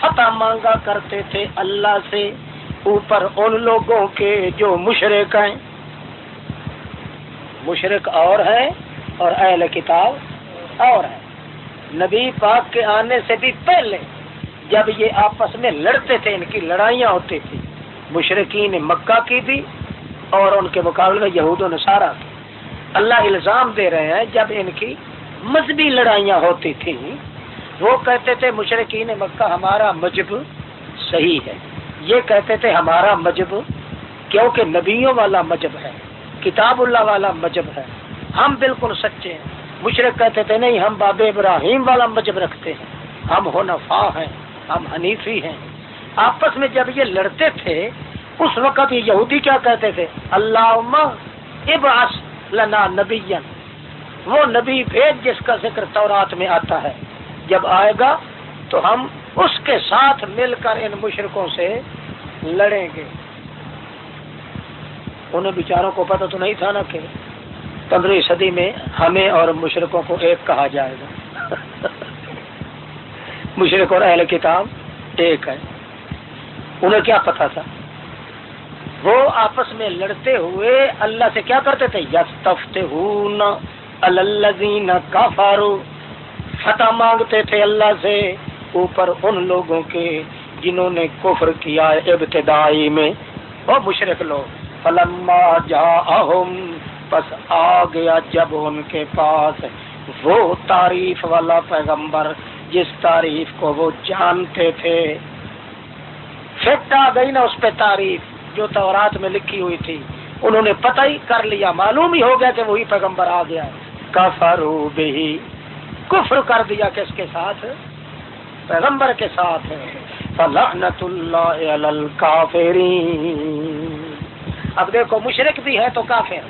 فتح مانگا کرتے تھے اللہ سے، اوپر ان لوگوں کے جو مشرق ہیں۔ مشرق اور ہے اور اہل کتاب اور ہے۔ نبی پاک کے آنے سے بھی پہلے جب یہ آپس میں لڑتے تھے، ان کی لڑائیاں ہوتی تھی، مشرقین مکہ کی بھی اور ان کے مقابلے میں یہود و نصارہ کی۔ اللہ الزام دے رہے ہیں جب ان کی مذہبی لڑائیاں ہوتی تھیں۔ وہ کہتے تھے مشرقین مکہ ہمارا مجب صحیح ہے۔ یہ کہتے تھے، ہمارا مجب کیونکہ نبیوں والا مجب ہے، کتاب اللہ والا مجب ہے۔ ہم بالکل سچے ہیں۔ مشرق کہتے تھے، نہیں، ہم باب ابراہیم والا مجب رکھتے ہیں۔ ہم ہونفا ہیں، ہم حنیفی ہیں۔ آپس میں جب یہ لڑتے تھے، اس وقت یہ یہودی کیا کہتے تھے؟ اللہ اباس لنا نبی وہ نبی بھیج جس کا ذکر تورات میں آتا ہے۔ جب آئے گا تو ہم اس کے ساتھ مل کر ان مشرقوں سے لڑیں گے۔ انہیں بیچاروں کو پتہ تو نہیں تھا نا کہ پندرہویں صدی میں ہمیں اور مشرقوں کو ایک کہا جائے گا۔ مشرق اور اہل کتاب ایک ہے انہیں کیا پتا تھا؟ وہ آپس میں لڑتے ہوئے اللہ سے کیا کرتے تھے؟ یس تفتے کافارو فتح مانگتے تھے اللہ سے، اوپر ان لوگوں کے جنہوں نے کفر کیا ابتدائی میں۔ وہ مشرق لوگ، فلما جا پس آ گیا جب ان کے پاس۔ وہ تعریف والا پیغمبر، جس تعریف کو وہ جانتے تھے۔ فٹ آ گئی نا اس پہ تعریف، جو تورات میں لکھی ہوئی تھی۔ انہوں نے پتہ ہی کر لیا، معلوم ہی ہو گیا کہ وہی پیغمبر آ گیا۔ کفر بھی کفر کر دیا کس کے ساتھ؟ پیغمبر کے ساتھ۔ فلعنت اللہ علی الکافرین اب دیکھو مشرق بھی ہے تو کافر۔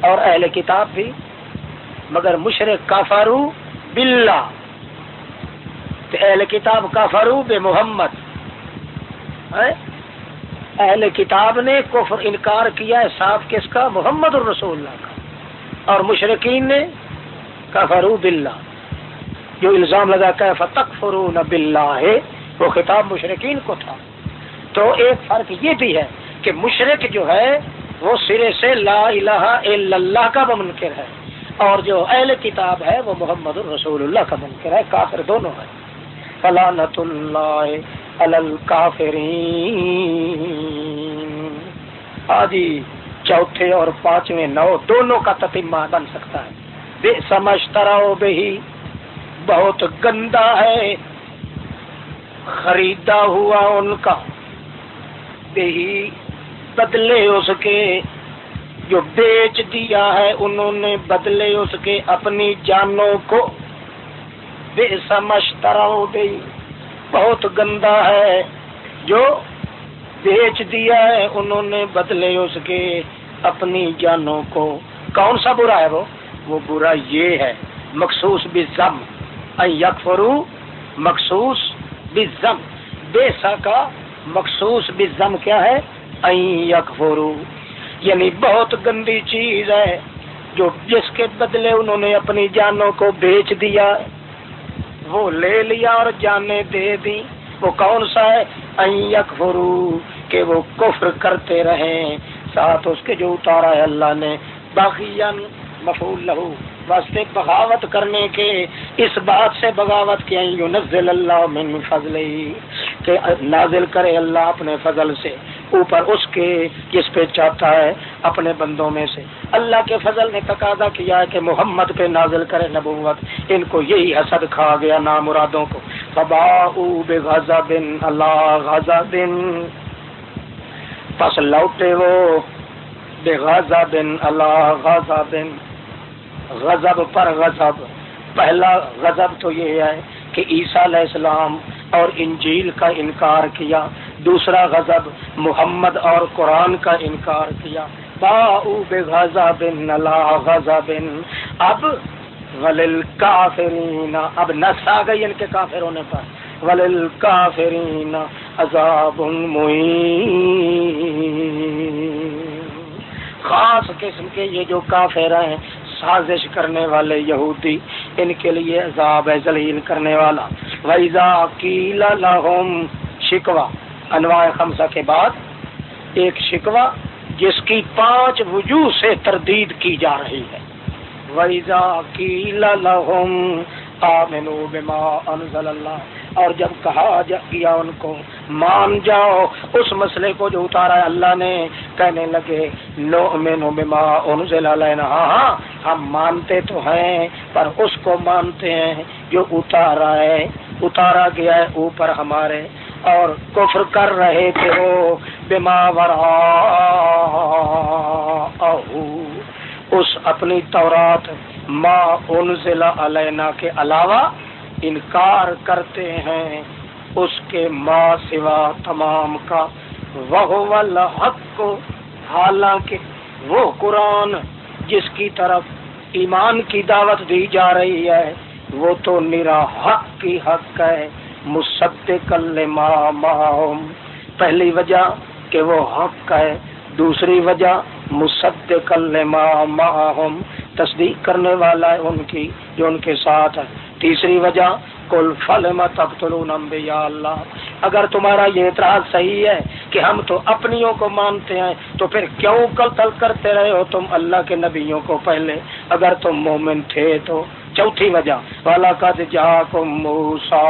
اور اہل کتاب بھی۔ مگر مشرق کافارو بلا اہل کتاب کافارو بے محمد اہل کتاب نے کفر انکار کیا ہے صاف کس کا؟ محمد الرسول اللہ کا۔ اور مشرقین نے کافارو بلا جو الزام لگا کہ فتق فرو ہے وہ خطاب مشرقین کو تھا۔ تو ایک فرق یہ بھی ہے کہ مشرق جو ہے، وہ سرے سے لا الہ الا اللہ کا منکر ہے۔ اور جو اہل کتاب ہے، وہ محمد الرسول اللہ کا منکر ہے۔ کافر دونوں ہے فلانت اللہ الکافرین آدھی چوتھے اور پانچویں نو دونوں کا تتیمہ بن سکتا ہے۔ بے سمجھتا رہو بہی بہت گندا ہے۔ خریدا ہوا ان کا، بہی بدلے اس کے۔ جو بیچ دیا ہے، انہوں نے بدلے اس کے اپنی جانوں کو۔ بے سمجھ ہو گئی بہت گندا ہے۔ جو بیچ دیا ہے، انہوں نے بدلے اس کے اپنی جانوں کو۔ کون سا برا ہے وہ؟ وہ برا یہ ہے، مخصوص بھی زم یکفرو مخصوص بھی زم بے سا کا مخصوص بھی زم کیا ہے؟ یکفرو یعنی بہت گندی چیز ہے، جو جس کے بدلے انہوں نے اپنی جانوں کو بیچ دیا۔ وہ لے لیا اور جانے دے دی وہ کون سا ہے؟ یکفرو کہ وہ کفر کرتے رہیں۔ ساتھ اس کے جو اتارا ہے اللہ نے۔ باقی مفول لہو واسطے بغاوت کرنے کے اس بات سے بغاوت کیا نزل اللہ من فضل کہ نازل کرے اللہ اپنے فضل سے، اوپر اس کے جس پہ چاہتا ہے اپنے بندوں میں سے۔ اللہ کے فضل نے تقاضا کیا ہے کہ محمد پہ نازل کرے نبوت، ان کو یہی حسد کھا گیا نامرادوں کو۔ فبا بے بن اللہ غازہ بن پس لوٹے وہ بے غازہ بن اللہ غازہ بن غضب پر غضب۔ پہلا غضب تو یہ ہے کہ عیسیٰ علیہ السلام اور انجیل کا انکار کیا۔ دوسرا غضب، محمد اور قرآن کا انکار کیا۔ باؤ بے بن غزہ بن اب ولل کافرین اب نس آ گئی ان کے کافر ہونے پر۔ ولل کافرین عذاب خاص قسم کے یہ جو کافر ہیں سازش کرنے والے یہودی ان کے لیے عذاب ہے ذلیل کرنے والا۔ ویزا کی لہم شکوا انواع خمسہ کے بعد ایک شکوا جس کی پانچ وجوہ سے تردید کی جا رہی ہے۔ ویزا کی لہم آمنو بما انزل اللہ۔ اور جب کہا گیا ان کو، مان جاؤ، اس مسئلے کو جو اتارا ہے اللہ نے، کہنے لگے نو میں نو بما انزل علینا۔ ہاں،, ہاں ہم مانتے تو ہیں، پر اس کو مانتے ہیں جو اتارا ہے۔ اتارا گیا ہے اوپر ہمارے۔ اور کفر کر رہے تھے وہ، بما ورا اس اپنی تورات ما انزل علینا کے علاوہ انکار کرتے ہیں اس کے ماں سوا تمام کا۔ وہ حق کو حالانکہ وہ قرآن جس کی طرف ایمان کی دعوت دی جا رہی ہے، وہ تو نرا حق کی حق ہے۔ مصدق ماہم پہلی وجہ کہ وہ حق ہے، دوسری وجہ مصدق ماہم تصدیق کرنے والا ہے ان کی جو ان کے ساتھ ہے تیسری وجہ کل فل انبیاء اللہ۔ اگر تمہارا یہ اعتراض صحیح ہے کہ ہم تو اپنیوں کو مانتے ہیں، تو پھر کیوں قتل کرتے رہے ہو تم اللہ کے نبیوں کو پہلے؟ اگر تم مومن تھے تو۔ چوتھی وجہ والا کا جا کو موسا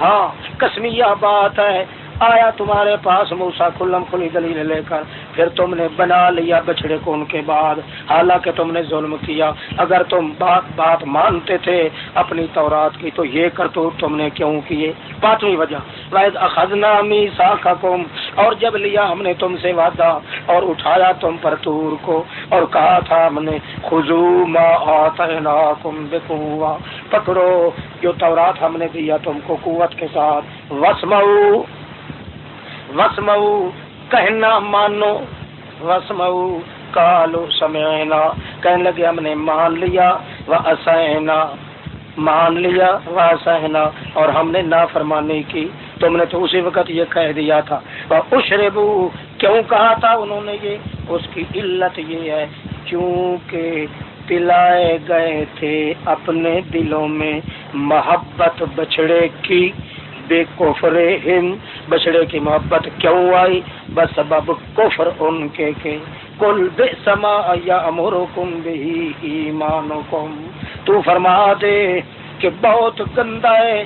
ہاں کسمیا بات ہے۔ آیا تمہارے پاس موسا کلم کھلی دلیل لے کر، پھر تم نے بنا لیا بچڑے کو ان کے بعد۔ حالانکہ تم نے ظلم کیا۔ اگر تم بات بات مانتے تھے اپنی تورات کی، تو یہ کر تم نے کیوں کیے؟ پانچویں وجہ۔ وید اخذنا میسا اور جب لیا ہم نے تم سے وعدہ اور اٹھایا تم پر تور کو اور کہا تھا ہم نے خزو ما آتیناکم بقوہ پکڑو جو تورات ہم نے دیا تم کو قوت کے ساتھ۔ وسمعو وسمعو کہنا مانو وسمعو کالو سمینا کہنے لگے ہم نے مان لیا وہ اسینا مان لیا وہ اسینا اور ہم نے نافرمانی کی تم نے تو اسی وقت یہ کہہ دیا تھا وہ اشربو کیوں کہا تھا انہوں نے یہ اس کی علت یہ ہے کیونکہ پلائے گئے تھے اپنے دلوں میں محبت بچڑے کی بے کفر بچڑے کی محبت کیوں آئی؟ بس سبب کفر ان کے کے کل بے سما یا امور کم بھی ایمان تو فرما دے کہ بہت گندا ہے۔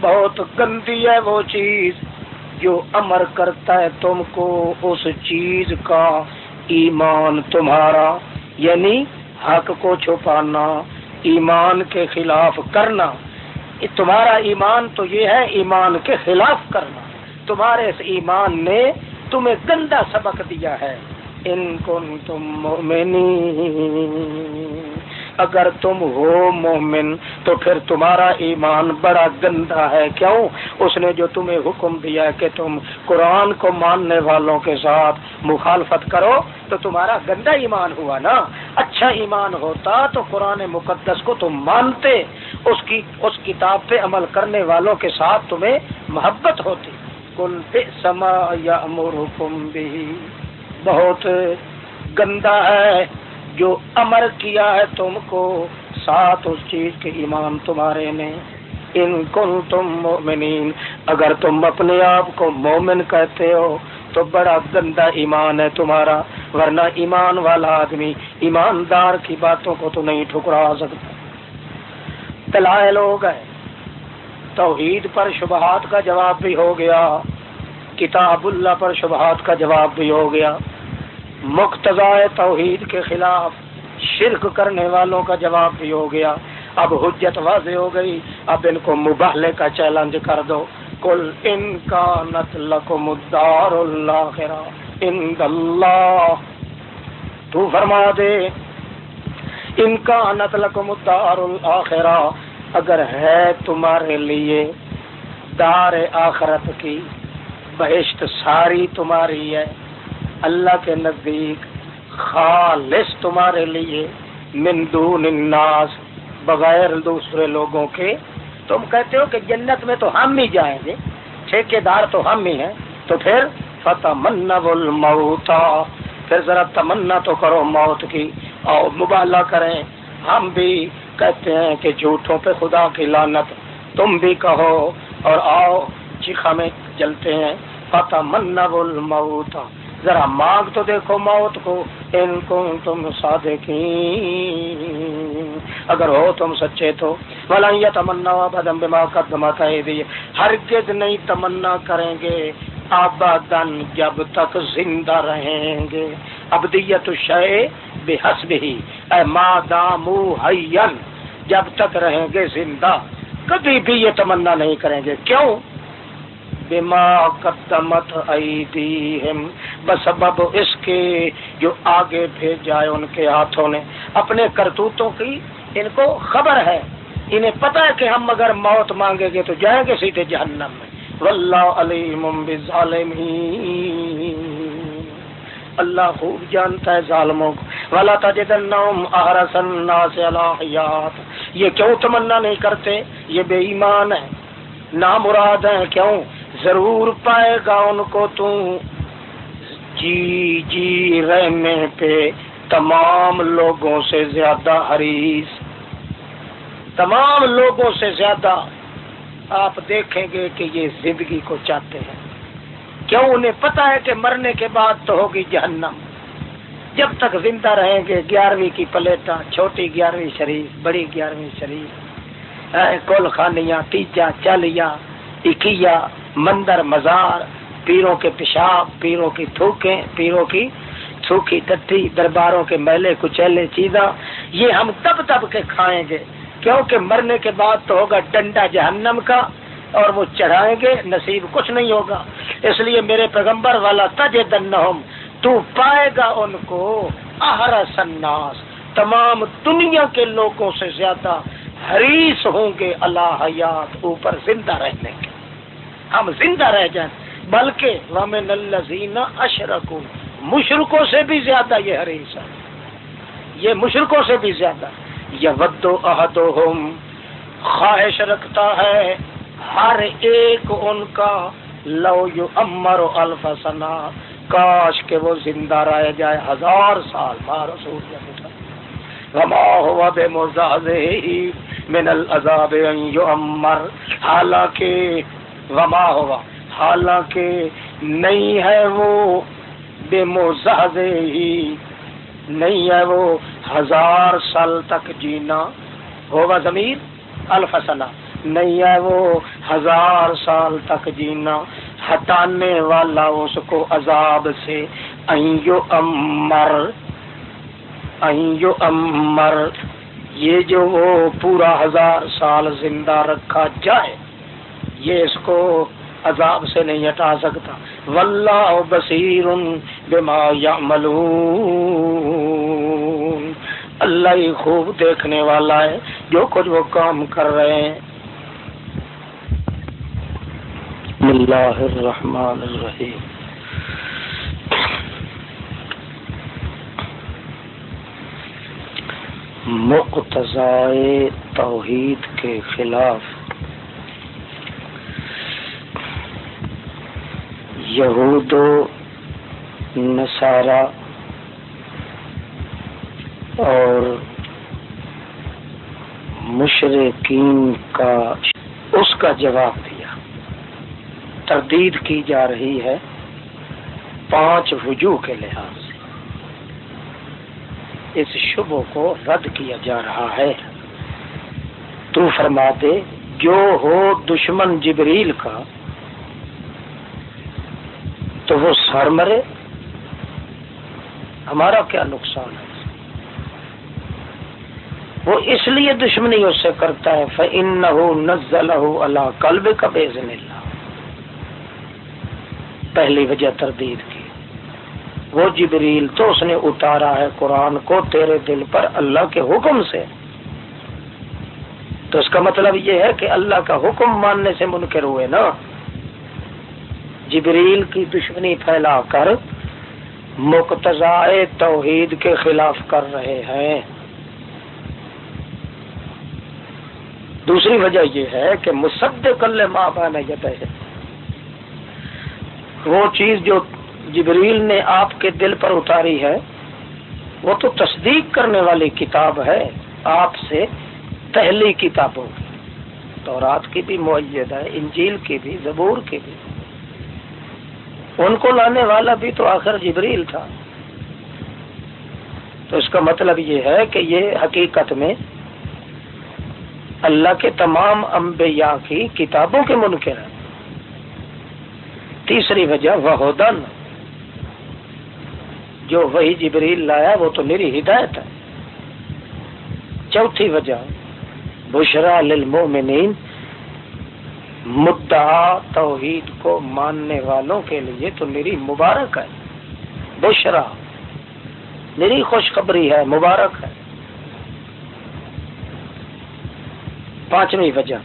بہت گندی ہے وہ چیز۔ جو امر کرتا ہے تم کو اس چیز کا ایمان تمہارا۔ یعنی حق کو چھپانا۔ ایمان کے خلاف کرنا۔ تمہارا ایمان تو یہ ہے ایمان کے خلاف کرنا۔ تمہارے اس ایمان نے تمہیں گندا سبق دیا ہے۔ ان کو تم مومنی اگر تم ہو مومن تو پھر تمہارا ایمان بڑا گندا ہے۔ کیوں؟ اس نے جو تمہیں حکم دیا کہ تم قرآن کو ماننے والوں کے ساتھ مخالفت کرو، تو تمہارا گندا ایمان ہوا نا۔ اچھا ایمان ہوتا تو قرآن مقدس کو تم مانتے۔ اس کی اس کتاب پہ عمل کرنے والوں کے ساتھ تمہیں محبت ہوتی۔ کل پہ سما یا امور بھی بہت گندا ہے جو امر کیا ہے تم کو۔ ساتھ اس چیز کے ایمان تمہارے میں۔ ان کن تم مومنین اگر تم اپنے آپ کو مومن کہتے ہو تو بڑا گندا ایمان ہے تمہارا۔ ورنہ ایمان والا آدمی ایماندار کی باتوں کو تو نہیں ٹھکرا سکتا۔ تلائے لوگ ہیں۔ توحید پر شبہات کا جواب بھی ہو گیا، کتاب اللہ پر شبہات کا جواب بھی ہو گیا۔ مقتضاء توحید کے خلاف شرک کرنے والوں کا جواب بھی ہو گیا۔ اب حجت واضح ہو گئی، اب ان کو مباہلے کا چیلنج کر دو۔ کل ان کا نت لکو مدار اللہ اللہ۔ تو فرما دے ان کا نت لکو اگر ہے تمہارے لیے دار آخرت کی، بہشت ساری تمہاری ہے۔ اللہ کے نزدیک خالص تمہارے لیے من دون الناس، بغیر دوسرے لوگوں کے۔ تم کہتے ہو کہ جنت میں تو ہم ہی جائیں گے ٹھیکے دار تو ہم ہی ہیں۔ تو پھر فتح من الموتا پھر ذرا تمنا تو کرو موت کی۔ اور مبالہ کریں۔ ہم بھی کہتے ہیں کہ جھوٹوں پہ خدا کی لانت تم بھی کہو اور آؤ چیخا میں جلتے ہیں۔ پتا من الموت۔ ذرا مانگ تو دیکھو موت کو۔ ان کو تم سادے کی اگر ہو تم سچے تو۔ بلا یہ تمنا بدم بما قدما کہہ دیے ہرگز نہیں تمنا کریں گے۔ آبادن جب تک زندہ رہیں گے۔ ابدیت شے بے حسب ہی اے مادامو حین جب تک رہیں گے زندہ، کبھی بھی یہ تمنا نہیں کریں گے۔ کیوں؟ بما قدمت ایدیہم۔ بسبب اس کے جو آگے بھیج جائے ان کے ہاتھوں نے۔ اپنے کرتوتوں کی ان کو خبر ہے۔ انہیں پتا ہے کہ ہم اگر موت مانگیں گے تو جائیں گے سیدھے جہنم میں۔ واللہ علیم بالظالمین۔ اللہ خوب جانتا ہے ظالموں کو۔ ولا تجدنہم احرس الناس علی یہ کیوں تمنا نہیں کرتے؟ یہ بے ایمان ہے۔ نامراد ہیں۔ کیوں؟ ضرور پائے گا ان کو تو۔ جی جی رہنے پہ تمام لوگوں سے زیادہ حریص۔ تمام لوگوں سے زیادہ آپ دیکھیں گے کہ یہ زندگی کو چاہتے ہیں۔ کیوں؟ انہیں پتا ہے کہ مرنے کے بعد تو ہوگی جہنم۔ جب تک زندہ رہیں گے، گیارہویں کی پلیٹا چھوٹی گیارہویں شریف، بڑی گیارہویں شریف۔ کول خانیاں، تیجا چالیا اکیا مندر، مزار، پیروں کے پیشاب، پیروں کی تھوکیں، پیروں کی سوکھی ٹٹی درباروں کے میلے، کچیلے، چیزاں، یہ ہم تب تب کے کھائیں گے۔ کیونکہ مرنے کے بعد تو ہوگا ڈنڈا جہنم کا اور وہ چڑھائیں گے، نصیب کچھ نہیں ہوگا۔ اس لیے میرے پیغمبر والا تج دن تو پائے گا ان کو آہر سناس تمام دنیا کے لوگوں سے زیادہ حریص ہوں گے اللہ حیات اوپر زندہ رہنے کے۔ ہم زندہ رہ جائیں، بلکہ ومن الزین اشرک مشرقوں سے بھی زیادہ یہ حریص ہے یہ مشرقوں سے بھی زیادہ۔ ود احدہم، خواہش رکھتا ہے ہر ایک ان کا، لو یو امر الف سنا کاش کے وہ زندہ رہ جائے ہزار سال رما ہوا بے مزاز من العذاب امر حالانکہ، وما ہوا، حالانکہ نہیں ہے وہ بے مزاح ہی نہیں ہے وہ ہزار سال تک جینا ہوگا ضمیر؟ الفسنا نہیں ہے وہ ہزار سال تک جینا۔ ہٹانے والا اس کو عذاب سے۔ امر۔ امر۔ یہ جو وہ پورا ہزار سال زندہ رکھا جائے، یہ اس کو عذاب سے نہیں ہٹا سکتا۔ واللہ بصیر بما یعملون۔ اللہ ہی خوب دیکھنے والا ہے، جو کچھ وہ کام کر رہے ہیں۔ اللہ الرحمن الرحیم۔ مقتضائے توحید کے خلاف۔ یہود و نصارہ اور مشرقین کا اس کا جواب دیا۔ تردید کی جا رہی ہے پانچ وجوہ کے لحاظ سے۔ اس شبہ کو رد کیا جا رہا ہے۔ تو فرما دے، جو ہو دشمن جبریل کا تو وہ سر مرے۔ ہمارا کیا نقصان ہے؟ وہ اس لیے دشمنی اس سے کرتا ہے فن نہ نزل اللہ کلب کا بیزن اللہ پہلی وجہ تردید کی۔ وہ جبریل تو اس نے اتارا ہے قرآن کو تیرے دل پر اللہ کے حکم سے۔ تو اس کا مطلب یہ ہے کہ اللہ کا حکم ماننے سے منکر ہوئے نا۔ جبریل کی دشمنی پھیلا کر مقتضائے توحید کے خلاف کر رہے ہیں۔ دوسری وجہ یہ ہے کہ مصد کل ماں بانا ہے وہ چیز جو جبریل نے آپ کے دل پر اتاری ہے، وہ تو تصدیق کرنے والی کتاب ہے، آپ سے پہلی کتابوں کی۔ تورات کی بھی معیت ہے، انجیل کی بھی، زبور کی بھی۔ ان کو لانے والا بھی تو آخر جبریل تھا۔ تو اس کا مطلب یہ ہے کہ یہ حقیقت میں اللہ کے تمام انبیاء کی کتابوں کے منکر ہیں۔ تیسری وجہ وہودن جو وہی جبریل لایا وہ تو میری ہدایت ہے۔ چوتھی وجہ، بشرا للمومنین مدعا توحید کو ماننے والوں کے لیے تو میری مبارک ہے۔ بشرا، میری خوشخبری ہے، مبارک ہے۔ پانچویں وجہ۔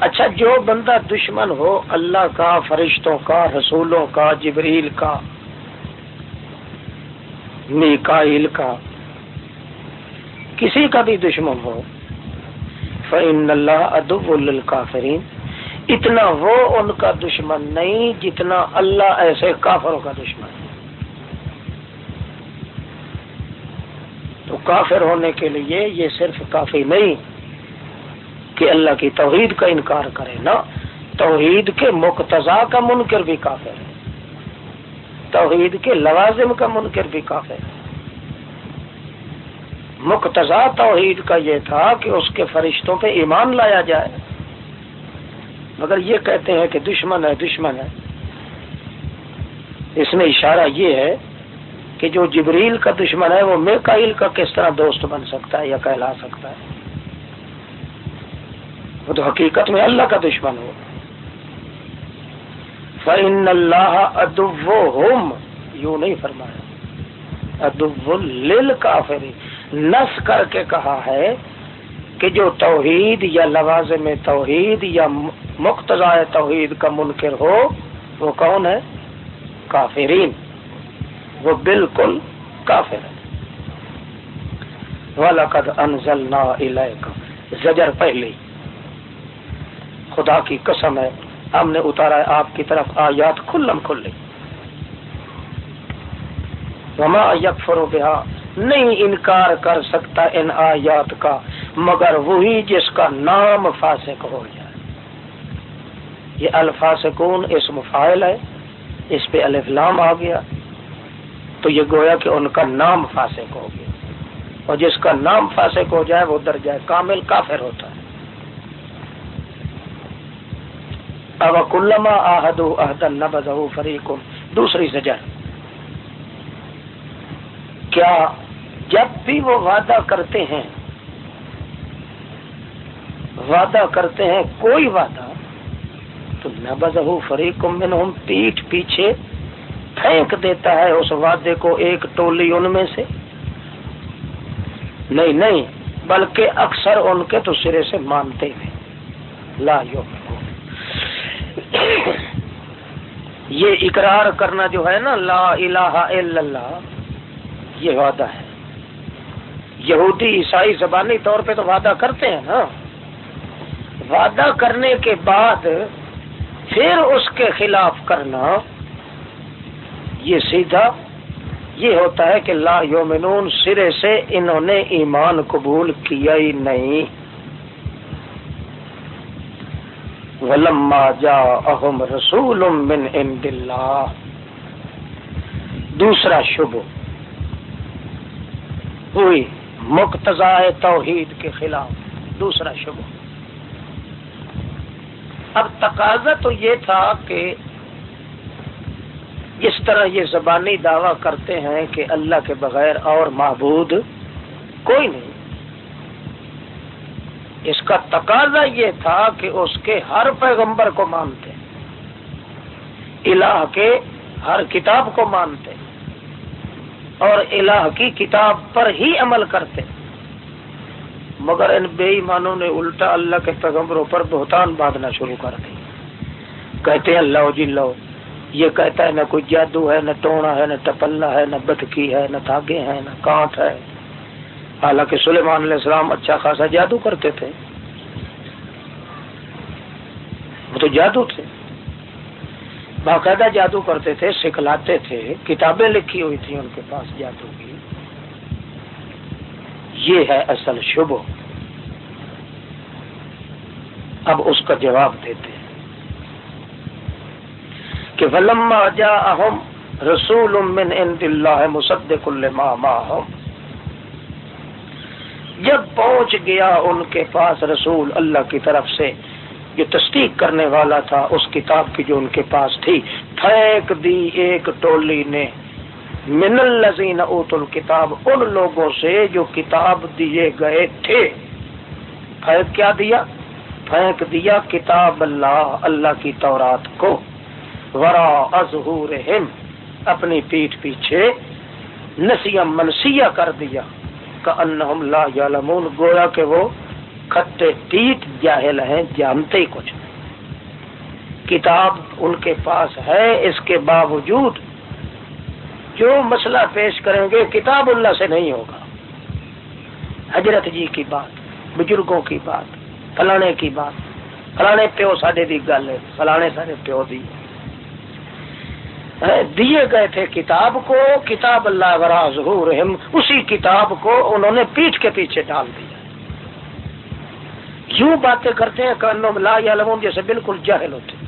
اچھا جو بندہ دشمن ہو، اللہ کا، فرشتوں کا، رسولوں کا، جبریل کا میکائل کا، کسی کا بھی دشمن ہو فعن اللہ ادب الکافرین اتنا وہ ان کا دشمن نہیں جتنا اللہ ایسے کافروں کا دشمن تو کافر ہونے کے لیے یہ صرف کافی نہیں کہ اللہ کی توحید کا انکار کرے نا۔ توحید کے مقتضا کا منکر بھی کافر ہے۔ توحید کے لوازم کا منکر بھی کافر ہے۔ مقتضا توحید کا یہ تھا کہ اس کے فرشتوں پہ ایمان لایا جائے۔ مگر یہ کہتے ہیں کہ دشمن ہے دشمن ہے۔ اس میں اشارہ یہ ہے کہ جو جبریل کا دشمن ہے، وہ میکائل کا کس طرح دوست بن سکتا ہے یا کہلا سکتا ہے؟ وہ تو حقیقت میں اللہ کا دشمن ہو۔ فن اللہ ادب یوں نہیں فرمایا۔ ادب لل کافری نس کر کے کہا ہے کہ جو توحید یا لوازم توحید یا مقتض توحید کا منکر ہو، وہ کون ہے؟ کافرین۔ وہ بالکل کافر ہے۔ وَلَقَدْ أَنزَلْنَا إِلَيْكَ۔ زجر پہلے خدا کی قسم ہے، ہم نے اتارا ہے آپ کی طرف آیات کھلم کھلی۔ وما یکفر بہا نہیں انکار کر سکتا ان آیات کا، مگر وہی جس کا نام فاسق ہو جائے۔ یہ الفاسقون اسم فائل ہے، اس پہ الفلام آ گیا۔ تو یہ گویا کہ ان کا نام فاسق ہو گیا۔ اور جس کا نام فاسق ہو جائے، وہ درجہ کامل کافر ہوتا ہے۔ فریق۔ دوسری سجا کیا جب بھی وہ وعدہ کرتے ہیں، وعدہ کرتے ہیں کوئی وعدہ، تو نبزہ فریق منہم پیٹ پیچھے پھینک دیتا ہے اس وعدے کو ایک ٹولی ان میں سے۔ نہیں نہیں، بلکہ اکثر ان کے تو سرے سے مانتے ہیں۔ لا یو یہ اقرار کرنا جو ہے نا، لا الہ الا اللہ، یہ وعدہ ہے۔ یہودی عیسائی زبانی طور پہ تو وعدہ کرتے ہیں نا۔ وعدہ کرنے کے بعد پھر اس کے خلاف کرنا، یہ سیدھا، یہ ہوتا ہے کہ لا یومنون سرے سے انہوں نے ایمان قبول کیا ہی نہیں۔ ولما جا اہم رسول من عند اللہ۔ دوسرا شبہ۔ ہوئی۔ مقتضا توحید کے خلاف دوسرا شبہ۔ اب تقاضا تو یہ تھا کہ اس طرح یہ زبانی دعویٰ کرتے ہیں کہ اللہ کے بغیر اور معبود کوئی نہیں۔ اس کا تقاضا یہ تھا کہ اس کے ہر پیغمبر کو مانتے۔ الہ کے ہر کتاب کو مانتے۔ اور الہ کی کتاب پر ہی عمل کرتے۔ مگر ان بے ایمانوں نے الٹا اللہ کے پیغمبروں پر بہتان باندھنا شروع کر دی کہتے ہیں اللہ جی لو یہ کہتا ہے نہ کوئی جادو ہے، نہ ٹونا ہے، نہ ٹپلا ہے، نہ بتکی ہے، نہ دھاگے ہیں، نہ کانٹ ہے۔ حالانکہ سلیمان علیہ السلام اچھا خاصا جادو کرتے تھے۔ وہ تو جادو تھے۔ باقاعدہ جادو کرتے تھے، سکھلاتے تھے، کتابیں لکھی ہوئی تھی ان کے پاس جادو کی۔ یہ ہے اصل شبہ۔ اب اس کا جواب دیتے ہیں کہ ولما جاءہم رسول من عند اللہ مصدق لما جب پہنچ گیا ان کے پاس رسول اللہ کی طرف سے جو تصدیق کرنے والا تھا، اس کتاب کی جو ان کے پاس تھی۔ پھینک دی ایک ٹولی نے۔ من الزین اوت الکتاب، ان لوگوں سے جو کتاب دیے گئے تھے۔ پھینک کیا دیا؟ پھینک دیا کتاب اللہ اللہ کی تورات کو۔ ورا ازہورہم اپنی پیٹ پیچھے نسیہ منسیہ کر دیا۔ کا انہم لا یعلمون، گویا کہ وہ کھٹے تیت جاہل ہیں، جانتے ہی کچھ کتاب ان کے پاس ہے، اس کے باوجود جو مسئلہ پیش کریں گے، کتاب اللہ سے نہیں ہوگا۔ حضرت جی کی بات، بزرگوں کی بات، فلانے کی بات۔ فلانے پیو ساڈے دی گل ہے، فلانے سارے پیو دی۔ دیے گئے تھے کتاب کو، کتاب اللہ ورا ظہور اسی کتاب کو انہوں نے پیٹ کے پیچھے ڈال دیا۔ یوں باتیں کرتے ہیں کہ لا یا جیسے بالکل جاہل ہوتے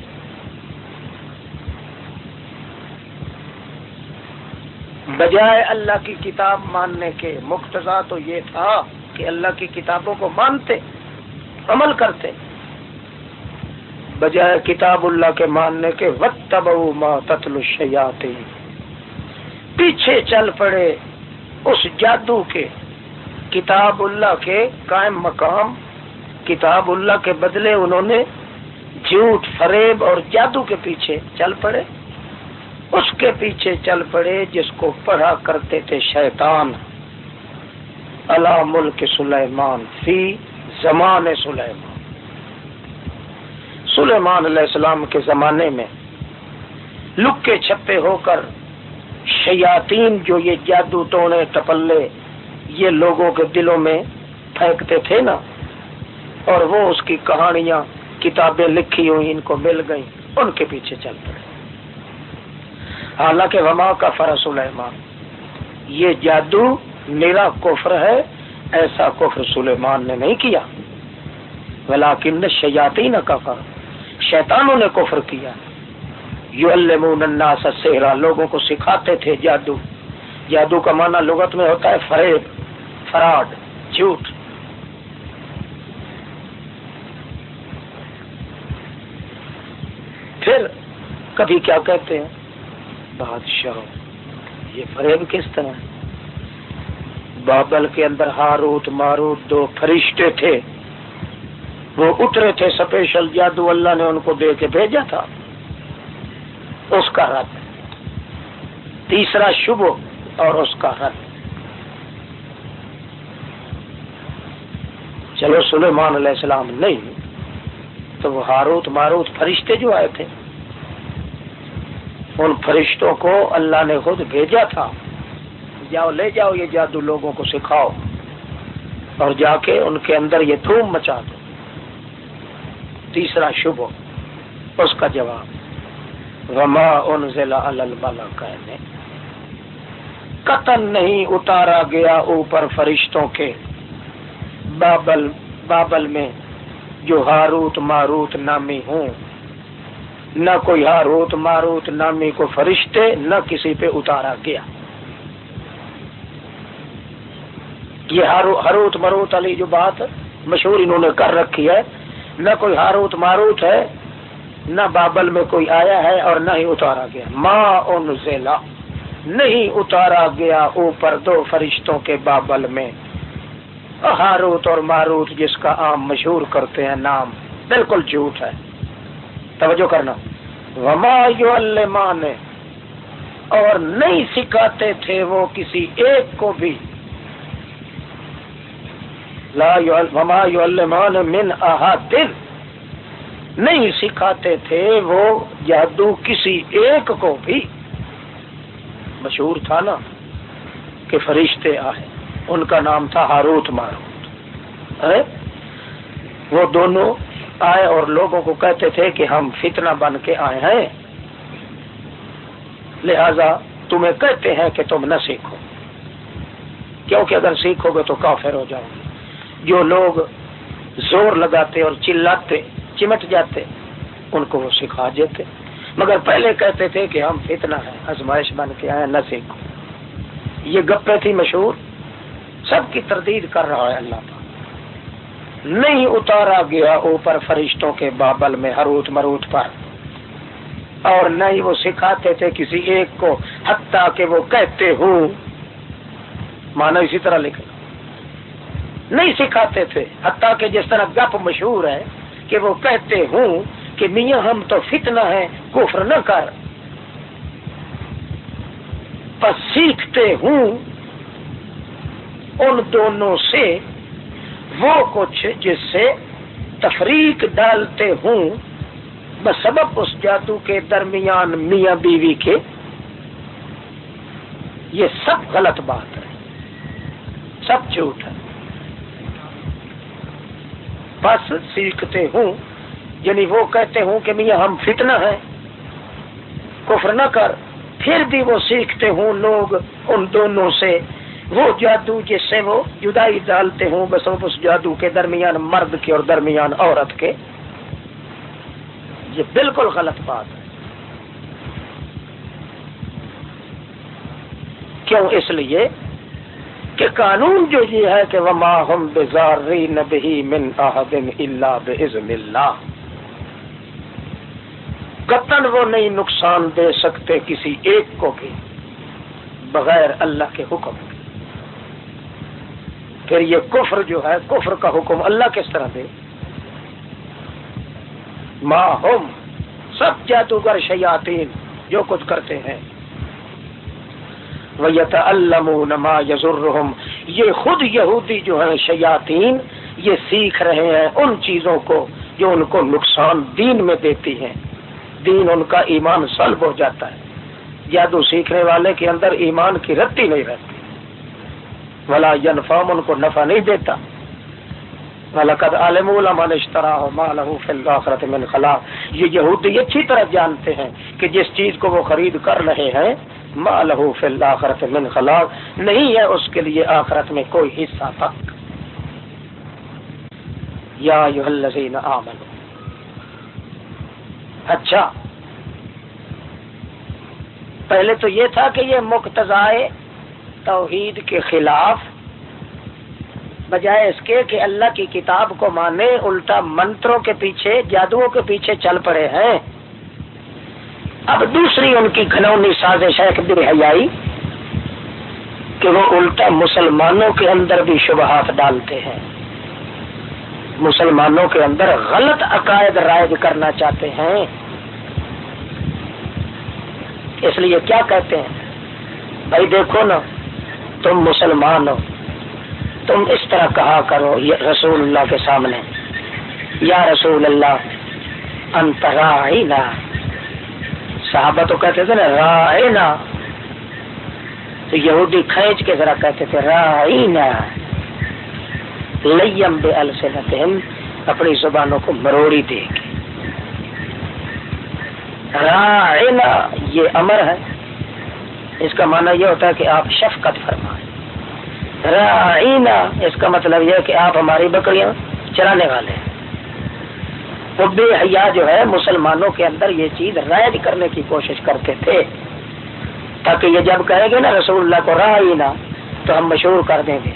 بجائے اللہ کی کتاب ماننے کے، مقتضا تو یہ تھا کہ اللہ کی کتابوں کو مانتے، عمل کرتے۔ بجائے کتاب اللہ کے ماننے کے وقت ما تتل الشیاتی پیچھے چل پڑے اس جادو کے، کتاب اللہ کے قائم مقام کتاب اللہ کے بدلے انہوں نے جھوٹ، فریب اور جادو کے پیچھے چل پڑے۔ اس کے پیچھے چل پڑے جس کو پڑھا کرتے تھے شیطان۔ اللہ ملک سلیمان، فی زمان سلیمان۔ سلیمان علیہ السلام کے زمانے میں لکے چھپے ہو کر شیاتین جو یہ جادو ٹونے ٹپلے یہ لوگوں کے دلوں میں پھینکتے تھے نا اور وہ اس کی کہانیاں، کتابیں لکھی ہوئی ان کو مل گئی ان کے پیچھے چل پڑے۔ حالانکہ وما کا فرا سلیمان، یہ جادو میرا کفر ہے، ایسا کفر سلیمان نے نہیں کیا۔ ولاکن شیاتی نہ کا فرق شیطانوں نے کفر کیا۔ یو الناس سہرا لوگوں کو سکھاتے تھے جادو۔ جادو کا معنی لغت میں ہوتا ہے فریب، فراڈ، جھوٹ۔ کبھی کیا کہتے ہیں؟ بادشاہ۔ یہ فریب کس طرح بابل کے اندر ہاروت ماروت دو فرشتے تھے۔ وہ اترے تھے، سپیشل جادو اللہ نے ان کو دے کے بھیجا تھا۔ اس کا رد تیسرا شب اور اس کا رد چلو سلیمان علیہ السلام نہیں، تو وہ ہاروت ماروت فرشتے جو آئے تھے۔ ان فرشتوں کو اللہ نے خود بھیجا تھا۔ جاؤ، لے جاؤ یہ جادو لوگوں کو سکھاؤ۔ اور جا کے ان کے اندر یہ دھوم مچا دو۔ تیسرا شبہ، اس کا جواب، وما انزل کہنے قتل نہیں اتارا گیا اوپر فرشتوں کے۔ بابل بابل میں جو ہاروت ماروت نامی ہوں۔ نہ کوئی ہاروت ماروت نامی کو فرشتے نہ کسی پہ اتارا گیا۔ یہ ہروت مروت علی جو بات مشہور انہوں نے کر رکھی ہے، نہ کوئی ہاروت ماروت ہے، نہ بابل میں کوئی آیا ہے اور نہ ہی اتارا گیا۔ ماں ان نہیں اتارا گیا اوپر دو فرشتوں کے بابل میں۔ ہاروت اور ماروت جس کا عام مشہور کرتے ہیں، نام بالکل جھوٹ ہے۔ توجہ کرنا۔ وما نے اور نہیں سکھاتے تھے وہ کسی ایک کو بھی۔ لا وما من احد نہیں سکھاتے تھے وہ جادو کسی ایک کو بھی۔ مشہور تھا نا کہ فرشتے آئے۔ ان کا نام تھا ہاروت ماروت۔ وہ دونوں آئے اور لوگوں کو کہتے تھے کہ ہم فتنہ بن کے آئے ہیں۔ لہذا تمہیں کہتے ہیں کہ تم نہ سیکھو۔ کیونکہ اگر سیکھو گے تو کافر ہو جاؤ گے۔ جو لوگ زور لگاتے اور چلاتے، چمٹ جاتے، ان کو وہ سکھا دیتے۔ مگر پہلے کہتے تھے کہ ہم فتنہ ہیں ازمائش بن کے آئے، نہ سیکھو۔ یہ گپے تھی مشہور۔ سب کی تردید کر رہا ہے اللہ پاک نہیں اتارا گیا اوپر فرشتوں کے بابل میں ہروت مروت پر۔ اور نہ ہی وہ سکھاتے تھے کسی ایک کو، حتیٰ کہ وہ کہتے ہوں۔ مانا اسی طرح لکھنا نہیں سکھاتے تھے، حتیٰ کہ جس طرح گپ مشہور ہے کہ وہ کہتے ہوں کہ میاں ہم تو فتنہ ہیں، کفر نہ کر۔ بس سیکھتے ہوں ان دونوں سے وہ کچھ جس سے تفریق ڈالتے ہوں بس سبب اس جادو کے درمیان میاں بیوی کے، یہ سب غلط بات ہے، سب جھوٹ ہے۔ بس سیکھتے ہوں یعنی وہ کہتے ہوں کہ میاں ہم فتنہ ہیں، کفر نہ کر، پھر بھی وہ سیکھتے ہوں لوگ ان دونوں سے۔ وہ جادو جس سے وہ جدائی ڈالتے ہوں، بس اس جادو کے درمیان مرد کے اور درمیان عورت کے۔ یہ بالکل غلط بات ہے۔ کیوں؟ اس لیے کہ قانون جو یہ ہے کہ وما ہم بزاری نبی من احدن اللہ بزن اللہ قطن وہ نہیں نقصان دے سکتے کسی ایک کو بھی، بغیر اللہ کے حکم کے۔ پھر یہ کفر جو ہے، کفر کا حکم اللہ کس طرح دے؟ ماں ہم سب جادوگر شیاتین جو کچھ کرتے ہیں۔ ما یزرحم یہ خود یہودی جو ہے شیاتین یہ سیکھ رہے ہیں ان چیزوں کو جو ان کو نقصان دین میں دیتی ہیں۔ دین ان کا ایمان سلب ہو جاتا ہے۔ جادو سیکھنے والے کے اندر ایمان کی رتی نہیں رہتی۔ ولا ینفام ان کو نفع نہیں دیتا۔ وَلَقَدْ عَلِمُوا لَمَنِ اشْتَرَاهُ مَا لَهُ فِي الْآخِرَةِ مِنْ خَلَاقٍ۔ یہ یہودی اچھی طرح جانتے ہیں کہ جس چیز کو وہ خرید کر رہے ہیں، ما له فی الآخرة من خلاق۔ نہیں ہے اس کے لیے آخرت میں کوئی حصہ تک یا ایوہ الذین آمنوا۔ اچھا۔ پہلے تو یہ تھا کہ یہ مقتضائے توحید کے خلاف، بجائے اس کے کہ اللہ کی کتاب کو مانے، الٹا منتروں کے پیچھے، جادوؤں کے پیچھے چل پڑے ہیں۔ اب دوسری ان کی گھنونی سازش ہے بے حیائی، کہ وہ الٹا مسلمانوں کے اندر بھی شبہات ڈالتے ہیں۔ مسلمانوں کے اندر غلط عقائد رائج کرنا چاہتے ہیں۔ اس لیے کیا کہتے ہیں؟ بھائی دیکھو نا تم مسلمان ہو۔ تم اس طرح کہا کرو رسول اللہ کے سامنے۔ یا رسول اللہ انترا صحابہ تو کہتے تھے نا رائنا تو یہودی کھینچ کے ذرا کہتے تھے رائنا لیم بے السنتہم اپنی زبانوں کو مروڑی دے گی رائنا یہ امر ہے۔ اس کا معنی یہ ہوتا ہے کہ آپ شفقت فرمائیں۔ رائنا اس کا مطلب یہ کہ آپ ہماری بکریاں چرانے والے ہیں۔ وہ حیا جو ہے، مسلمانوں کے اندر یہ چیز رائج کرنے کی کوشش کرتے تھے۔ تاکہ یہ جب کہیں گے نا رسول اللہ کو رائنا تو ہم مشہور کر دیں گے۔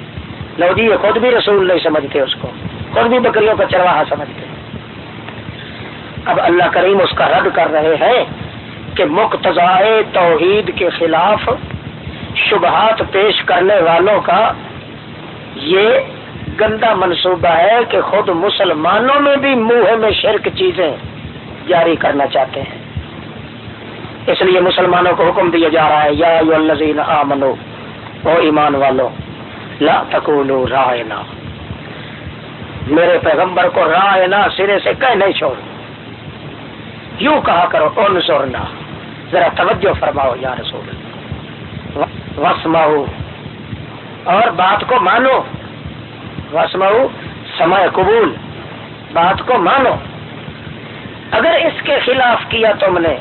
لو جی یہ خود بھی رسول نہیں سمجھتے اس کو۔ خود بھی بکریوں کا چرواہا سمجھتے۔ اب اللہ کریم اس کا رد کر رہے ہیں۔ کہ مقتضائے توحید کے خلاف شبہات پیش کرنے والوں کا یہ گندا منصوبہ ہے کہ خود مسلمانوں میں بھی منہ میں شرک چیزیں جاری کرنا چاہتے ہیں۔ اس لیے مسلمانوں کو حکم دیا جا رہا ہے، یا الذین آمنو، او ایمان والو، لا تقولو رائنا۔ میرے پیغمبر کو رائنا سرے سے کہہ نہیں چھوڑ۔ یوں کہا کرو ان سورنا ذرا توجہ فرماؤ، یا رسول وسماؤ اور بات کو مانو۔ وسماؤ سمے قبول۔ بات کو مانو۔ اگر اس کے خلاف کیا تم نے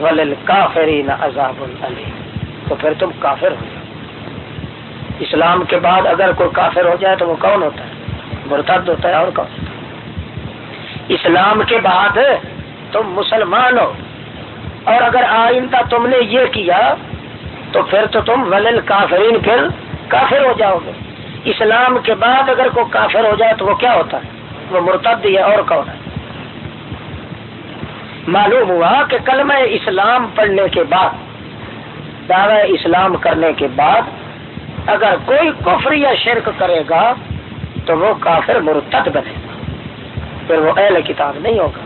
ولل کافرین عذاب علی تو پھر تم کافر ہو جاؤ۔ اسلام کے بعد اگر کوئی کافر ہو جائے تو وہ کون ہوتا ہے؟ مرتد ہوتا ہے اور کون؟ اسلام کے بعد تم مسلمان ہو۔ اور اگر آئندہ تم نے یہ کیا، تو پھر تو تم ولل کافرین پھر کافر ہو جاؤ گے۔ اسلام کے بعد اگر کوئی کافر ہو جائے تو وہ کیا ہوتا ہے؟ وہ مرتد ہے اور کون ہے؟ معلوم ہوا کہ کلمہ اسلام پڑھنے کے بعد، دعوی اسلام کرنے کے بعد اگر کوئی کفر یا شرک کرے گا، تو وہ کافر مرتد بنے گا۔ پھر وہ اہل کتاب نہیں ہوگا۔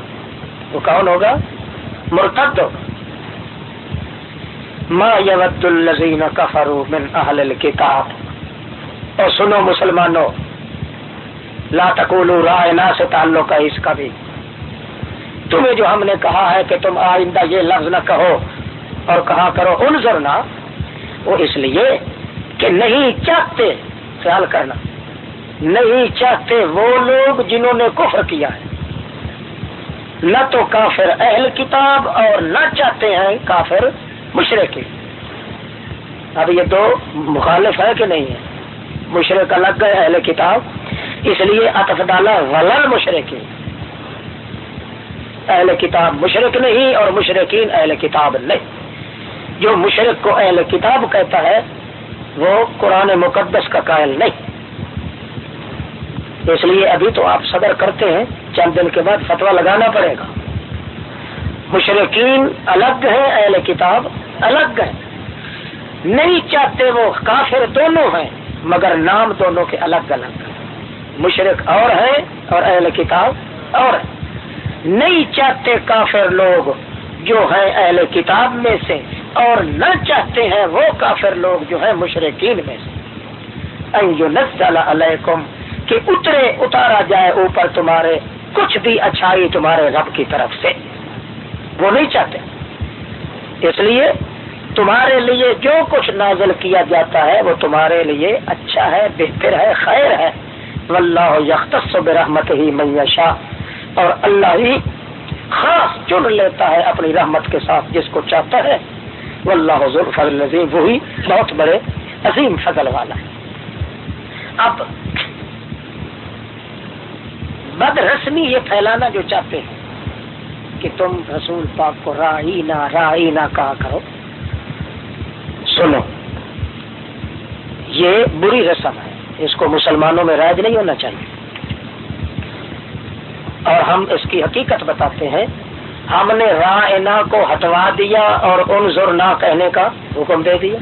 وہ کون ہوگا؟ مرتد ہوگا۔ ما یود الزین کفروا من اہل الکتاب۔ اور سنو مسلمانوں، لا تقولوا رائنا سے تعلق ہے اس کا بھی۔ تمہیں جو ہم نے کہا ہے کہ تم آئندہ یہ لفظ نہ کہو اور کہا کرو ان وہ اس لیے کہ نہیں چاہتے، خیال کرنا، نہیں چاہتے وہ لوگ جنہوں نے کفر کیا ہے۔ نہ تو کافر اہل کتاب اور نہ چاہتے ہیں کافر مشرق اب یہ دو مخالف ہے کہ نہیں ہے؟ مشرق الگ ہے، اہل کتاب۔ اس لیے اطف ڈالا ولل مشرق اہل کتاب مشرق نہیں اور مشرقین اہل کتاب نہیں۔ جو مشرق کو اہل کتاب کہتا ہے، وہ قرآن مقدس کا قائل نہیں۔ اس لیے ابھی تو آپ صدر کرتے ہیں، چند دن کے بعد فتوا لگانا پڑے گا۔ مشرقین الگ ہیں، اہل کتاب۔ الگ ہیں نہیں چاہتے وہ کافر دونوں ہیں، مگر نام دونوں کے الگ الگ ہیں۔ مشرق اور ہیں اور اہل کتاب اور نہیں چاہتے کافر لوگ جو ہیں اہل کتاب میں سے، اور نہ چاہتے ہیں وہ کافر لوگ جو ہیں مشرقین میں سے۔ علیکم، کہ اترے، اتارا جائے اوپر تمہارے، کچھ بھی اچھائی تمہارے رب کی طرف سے۔ وہ نہیں چاہتے۔ اس لیے تمہارے لیے جو کچھ نازل کیا جاتا ہے وہ تمہارے لیے اچھا ہے، بہتر ہے، خیر ہے۔ واللہ یختص برحمت ہی میشا اور اللہ ہی خاص چن لیتا ہے اپنی رحمت کے ساتھ جس کو چاہتا ہے۔ وہ اللہ حضور فضل عظیم وہی بہت بڑے عظیم فضل والا ہے۔ اب بد رسمی یہ پھیلانا جو چاہتے ہیں کہ تم رسول پاک کو رائی نہ رائی نہ کہا کرو۔ سنو۔ یہ بری رسم ہے۔ اس کو مسلمانوں میں رائج نہیں ہونا چاہیے۔ اور ہم اس کی حقیقت بتاتے ہیں۔ ہم نے رائنا کو ہٹوا دیا اور ان زر نہ کہنے کا حکم دے دیا۔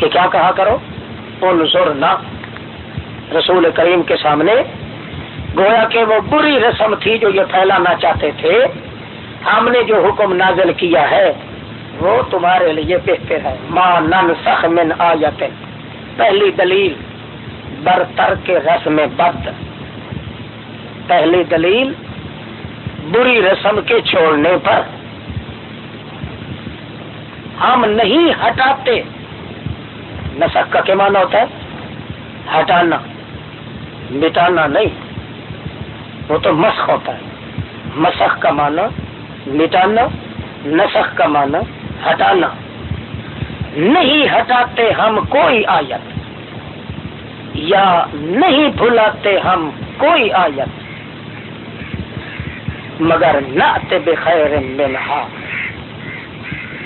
کہ کیا کہا کرو؟ ان زر نہ۔ رسول کریم کے سامنے گویا کہ وہ بری رسم تھی جو یہ پھیلانا چاہتے تھے۔ ہم نے جو حکم نازل کیا ہے وہ تمہارے لیے بہتر ہے۔ ماں نن سخ من آیت پہلی دلیل، برتر کے رسم بد۔ پہلی دلیل، بری رسم کے چھوڑنے پر۔ ہم نہیں ہٹاتے۔ نسک کا کیا مانا ہوتا ہے؟ ہٹانا، مٹانا نہیں۔ وہ تو مسخ ہوتا ہے۔ مسخ کا مانا مٹانا نسخ کا مانا ہٹانا۔ نہیں ہٹاتے ہم کوئی آیت۔ یا نہیں بھلاتے ہم کوئی آیت۔ مگر نہ بخیر منہا۔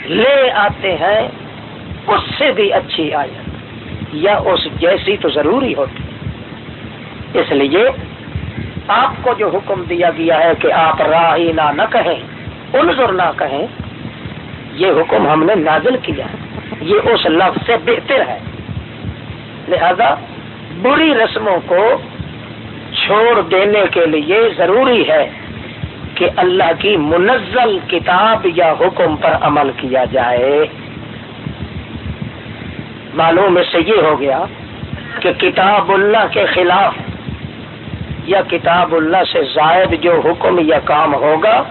لے آتے ہیں اس سے بھی اچھی آیت۔ یا اس جیسی تو ضروری ہوتی۔ اس لیے آپ کو جو حکم دیا گیا ہے کہ آپ راہینا نہ کہیں، انظر نہ کہیں یہ حکم ہم نے نازل کیا یہ اس لفظ سے بہتر ہے۔ لہذا بری رسموں کو چھوڑ دینے کے لیے ضروری ہے کہ اللہ کی منزل کتاب یا حکم پر عمل کیا جائے۔ معلوم اس سے یہ ہو گیا کہ کتاب اللہ کے خلاف یا کتاب اللہ سے زائد جو حکم یا کام ہوگا،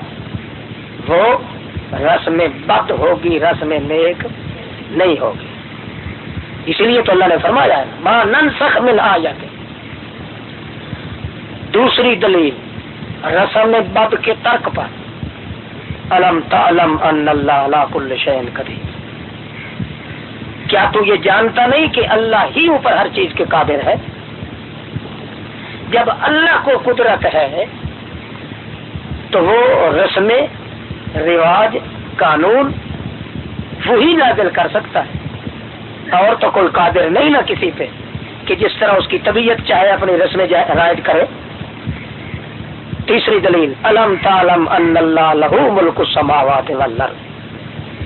وہ رسم بد ہوگی، رسم نیک نہیں ہوگی۔ اسی لیے تو اللہ نے فرمایا ہے ماں نن سخ من آ جاتے دوسری دلیل، رسم بد کے ترک پر۔ علم تعلم ان اللہ کل شین کری کیا تو یہ جانتا نہیں کہ اللہ ہی اوپر ہر چیز کے قابل ہے؟ جب اللہ کو قدرت ہے، تو وہ رسم رواج، قانون، وہی نازل کر سکتا ہے۔ اور تو کوئی قادر نہیں نہ کسی پہ کہ جس طرح اس کی طبیعت چاہے اپنی رسم رائج کرے۔ تیسری دلیل علم تعلم ان اللہ لہو ملک السماوات والارض۔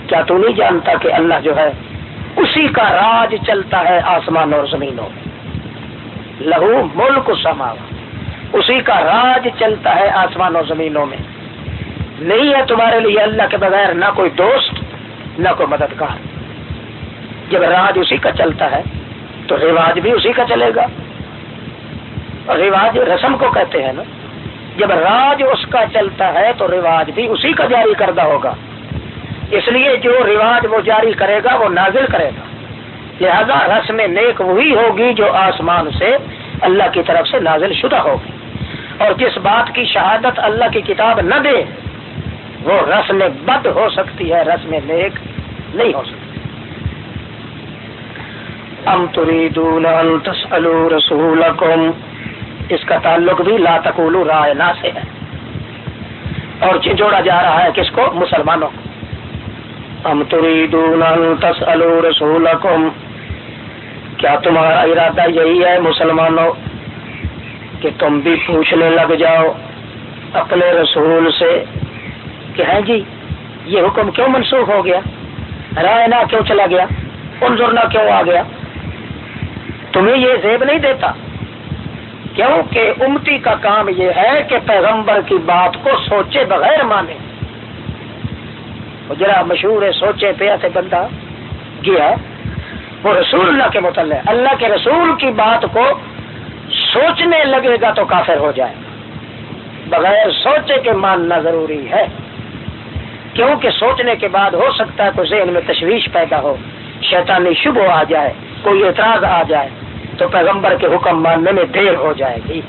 کیا تو نہیں جانتا کہ اللہ جو ہے اسی کا راج چلتا ہے آسمان اور زمینوں میں؟ لہو ملک السماوات۔ اسی کا راج چلتا ہے آسمان اور زمینوں میں۔ نہیں ہے تمہارے لیے اللہ کے بغیر نہ کوئی دوست، نہ کوئی مددگار۔ جب راج اسی کا چلتا ہے، تو رواج بھی اسی کا چلے گا۔ رواج رسم کو کہتے ہیں نا، جب راج اس کا چلتا ہے، تو رواج بھی اسی کا جاری کردہ ہوگا۔ اس لیے جو رواج وہ جاری کرے گا، وہ نازل کرے گا۔ لہذا رسم نیک وہی ہوگی جو آسمان سے اللہ کی طرف سے نازل شدہ ہوگی۔ اور جس بات کی شہادت اللہ کی کتاب نہ دے وہ رسم بد ہو سکتی ہے، رسم نیک نہیں ہو سکتی۔ ام تریدون ان تسألوا رسولکم، اس کا تعلق بھی لا تقولوا رائنا سے ہے۔ اور جی جوڑا جا رہا ہے کس کو؟ مسلمانوں کو۔ ام تریدون ان تسألوا رسولکم، کیا تمہارا ارادہ یہی ہے مسلمانوں، کہ تم بھی پوچھنے لگ جاؤ اپنے رسول سے کہ ہے جی یہ حکم کیوں منسوخ ہو گیا؟ رائے نہ کیوں چلا گیا؟ انظرنا کیوں آ گیا؟ تمہیں یہ زیب نہیں دیتا؟ کیوں کہ امتی کا کام یہ ہے کہ پیغمبر کی بات کو سوچے بغیر مانے۔ ذرا مشہور ہے سوچے پیا سے بندہ گیا وہ رسول اللہ کے متعلق، اللہ کے رسول کی بات کو سوچنے لگے گا تو کافر ہو جائے۔ بغیر سوچے کے ماننا ضروری ہے۔ کیونکہ سوچنے کے بعد ہو سکتا ہے کوئی ذہن میں تشویش پیدا ہو، شیطانی شبہ آ جائے، کوئی اعتراض آ جائے، تو پیغمبر کے حکم ماننے میں دیر ہو جائے گی۔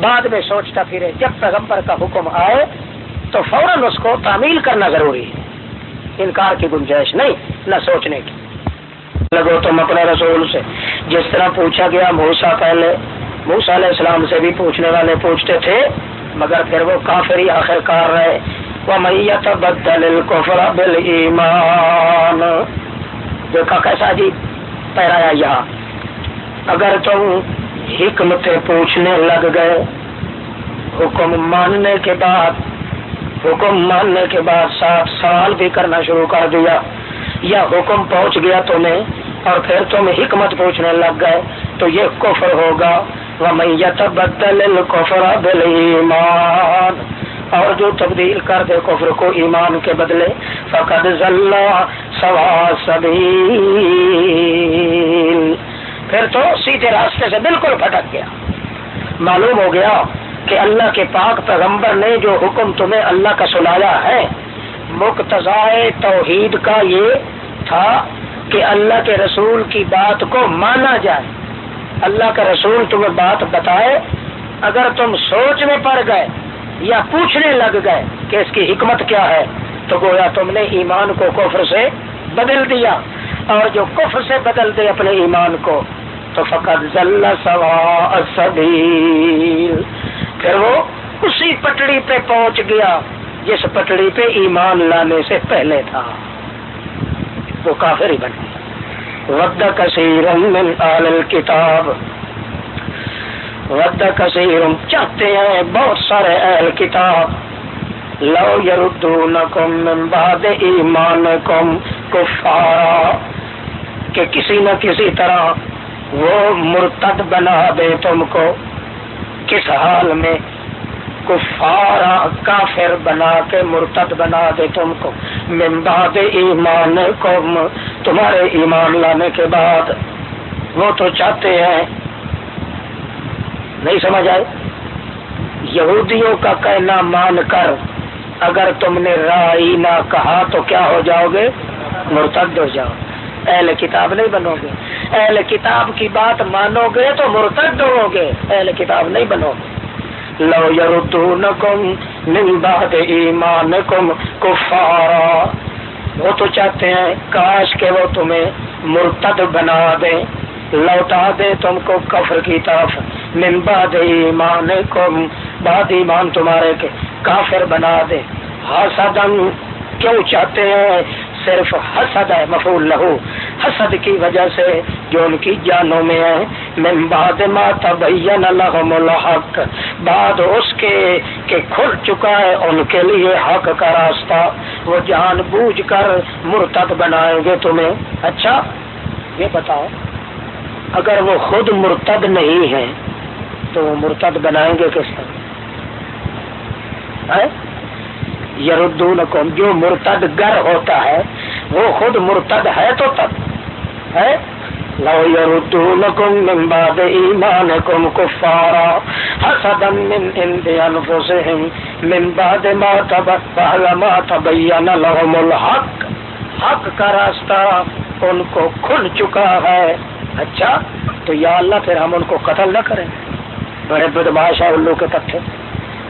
بعد میں سوچتا پھرے، جب پیغمبر کا حکم آئے، تو فوراً اس کو تعمیل کرنا ضروری ہے۔ انکار کی گنجائش نہیں، نہ سوچنے کی۔ لگو تم اپنے رسول سے۔ جس طرح پوچھا گیا موسا پہلے موسا علیہ السلام سے بھی پوچھنے والے پوچھتے تھے، مگر پھر وہ کافر ہی آخر کار رہے۔ میت بدل بل ایمان دیکھا کیسا جی پہرایا یہاں۔ اگر تم حکمت پوچھنے لگ گئے، حکم ماننے کے بعد، حکم ماننے کے بعد سات سال بھی کرنا شروع کر دیا، یا حکم پہنچ گیا تمہیں اور پھر تم حکمت پوچھنے لگ گئے، تو یہ کفر ہوگا۔ وہ میت بدل الکفر ایمان اور جو تبدیل کر دے کفر کو ایمان کے بدلے، فقد سوا سبھی پھر تو سیدھے راستے سے بالکل پھٹک گیا۔ معلوم ہو گیا کہ اللہ کے پاک پیغمبر نے جو حکم تمہیں اللہ کا سنایا ہے مقتضائے توحید کا یہ تھا کہ اللہ کے رسول کی بات کو مانا جائے۔ اللہ کا رسول تمہیں بات بتائے، اگر تم سوچ میں پڑ گئے یا پوچھنے لگ گئے کہ اس کی حکمت کیا ہے، تو گویا تم نے ایمان کو کفر سے بدل دیا۔ اور جو کفر سے بدل دے اپنے ایمان کو، تو فقط سوا سبیل پھر وہ اسی پٹڑی پہ پہنچ گیا، جس پٹڑی پہ ایمان لانے سے پہلے تھا۔ وہ کافر ہی بن گیا۔ ود کثیر من آل کتاب ود کثیر چاہتے ہیں بہت سارے اہل کتاب۔ لو یردونکم من بعد ایمانکم کفارا کہ کسی نہ کسی طرح وہ مرتد بنا دے تم کو۔ کس حال میں کفارا کافر بنا کے مرتد بنا دے تم کو۔ من بعد ایمان کم تمہارے ایمان لانے کے بعد وہ تو چاہتے ہیں نہیں سمجھ آئے۔ یہودیوں کا کہنا مان کر اگر تم نے رائی نہ کہا تو کیا ہو جاؤ گے؟ مرتد ہو جاؤ۔ اہل کتاب نہیں بنو گے۔ اہل کتاب کی بات مانو گے تو مرتد ہو گے۔ اہل کتاب نہیں بنو گے۔ لو یردونکم من بعد ایمانکم کفارا۔ وہ تو چاہتے ہیں کاش کہ وہ تمہیں مرتد بنا دیں۔ لوٹا دے تم کو کفر کی طرف۔ من بعد ایمان کم بعد ایمان تمہارے کے کافر بنا دے۔ حسدن کیوں چاہتے ہیں؟ صرف حسد ہے مفول لہو حسد کی وجہ سے جو ان کی جانوں میں ہے من بعد ما تبین لهم الحق، بعد اس کے کہ کھل چکا ہے ان کے لیے حق کا راستہ۔ وہ جان بوجھ کر مرتد بنائیں گے تمہیں۔ اچھا یہ بتاؤ، اگر وہ خود مرتد نہیں ہے تو وہ مرتد بنائیں گے کس طرح؟ یردون جو مرتد گر ہوتا ہے، وہ خود مرتد ہے تو تب ہے لو يردونكم من بعد إيمانكم كفارا حسدا من عند أنفسهم من بعد ما ما تبين لهم الحق، حق کا راستہ ان کو کھل چکا ہے۔ اچھا تو یا اللہ پھر ہم ان کو قتل نہ کریں۔ بڑے بدماش ہے الو کے پتھر۔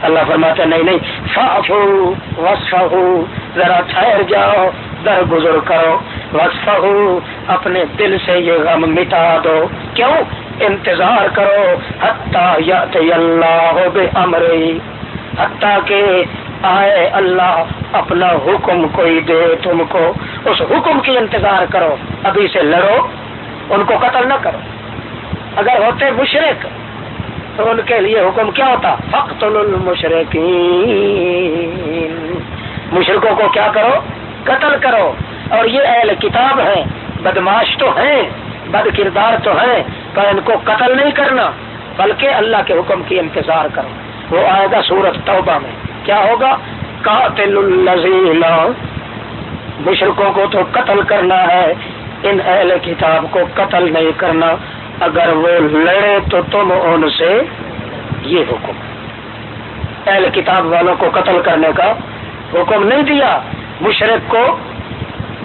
اللہ فرماتے نہیں نہیں فافو وصفہو، ذرا ٹھہر جاؤ، در گزر کرو۔ وصفہو، اپنے دل سے یہ غم مٹا دو۔ کیوں؟ انتظار کرو۔ حتیٰ یاتی اللہ بے امری حتیٰ کہ آئے اللہ اپنا حکم کوئی دے تم کو۔ اس حکم کی انتظار کرو۔ ابھی سے لڑو، ان کو قتل نہ کرو۔ اگر ہوتے مشرق تو ان کے لیے حکم کیا ہوتا؟ فخت المشرقین مشرقوں کو کیا کرو؟ قتل کرو۔ اور یہ اہل کتاب ہے بدماش تو ہیں بد کردار تو ہیں، پر ان کو قتل نہیں کرنا، بلکہ اللہ کے حکم کی انتظار کرو۔ وہ آئے گا سورت توبہ میں۔ کیا ہوگا؟ قاتل الزین مشرقوں کو تو قتل کرنا ہے، ان اہل کتاب کو قتل نہیں کرنا۔ اگر وہ لڑے تو تم ان سے یہ حکم۔ اہل کتاب والوں کو قتل کرنے کا حکم نہیں دیا۔ مشرق کو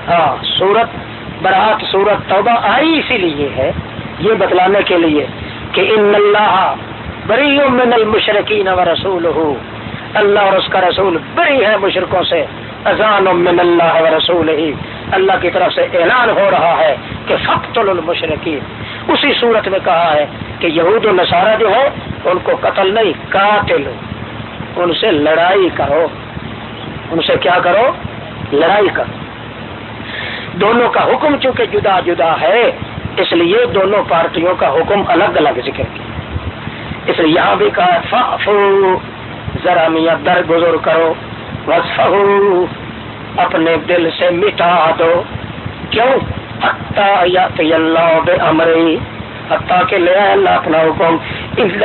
ہاں سورت برات سورت توبہ آئی اسی لیے ہے۔ یہ بتلانے کے لیے کہ ان اللہ بری من المشرقین و رسول اللہ اور اس کا رسول بری ہے مشرقوں سے۔ اذان من اللہ و رسول ہی اللہ کی طرف سے اعلان ہو رہا ہے کہ فخت المشرقین اسی صورت میں کہا ہے کہ یہود و نصارہ جو ہے ان کو قتل نہیں، قاتل۔ ان سے لڑائی کرو۔ ان سے کیا کرو؟ لڑائی کرو۔ دونوں کا حکم چونکہ جدا جدا ہے، اس لیے دونوں پارٹیوں کا حکم الگ الگ ذکر کیا۔ اس لیے یہاں بھی کہا فافو ذرا میاں در گزر کرو۔ اپنے دل سے مٹا دو۔ کیوں؟ اللہ بے حتیٰ کہ لے اللہ اپنا حکم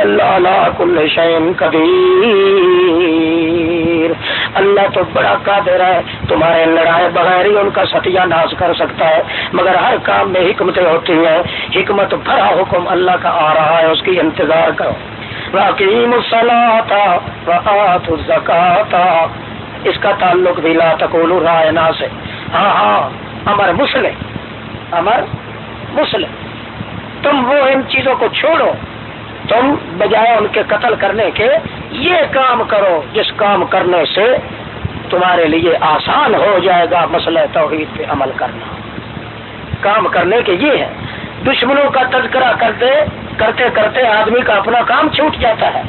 اللہ کل شیم کبیر اللہ تو بڑا قادر ہے، تمہارے لڑائے بغیر ہی ان کا ستیہ ناش کر سکتا ہے، مگر ہر کام میں حکمتیں ہوتی ہیں۔ حکمت بھرا حکم اللہ کا آ رہا ہے، اس کی انتظار کرو۔ واقعیم الزکاتا اس کا تعلق بھی لا تقول رائنا سے ہاں ہاں امر مسلم امر مسلم۔ تم وہ ان چیزوں کو چھوڑو۔ تم بجائے ان کے قتل کرنے کے یہ کام کرو جس کام کرنے سے تمہارے لیے آسان ہو جائے گا مسئلہ توحید پہ عمل کرنا۔ کام کرنے کے یہ ہے، دشمنوں کا تذکرہ کرتے کرتے کرتے آدمی کا اپنا کام چھوٹ جاتا ہے۔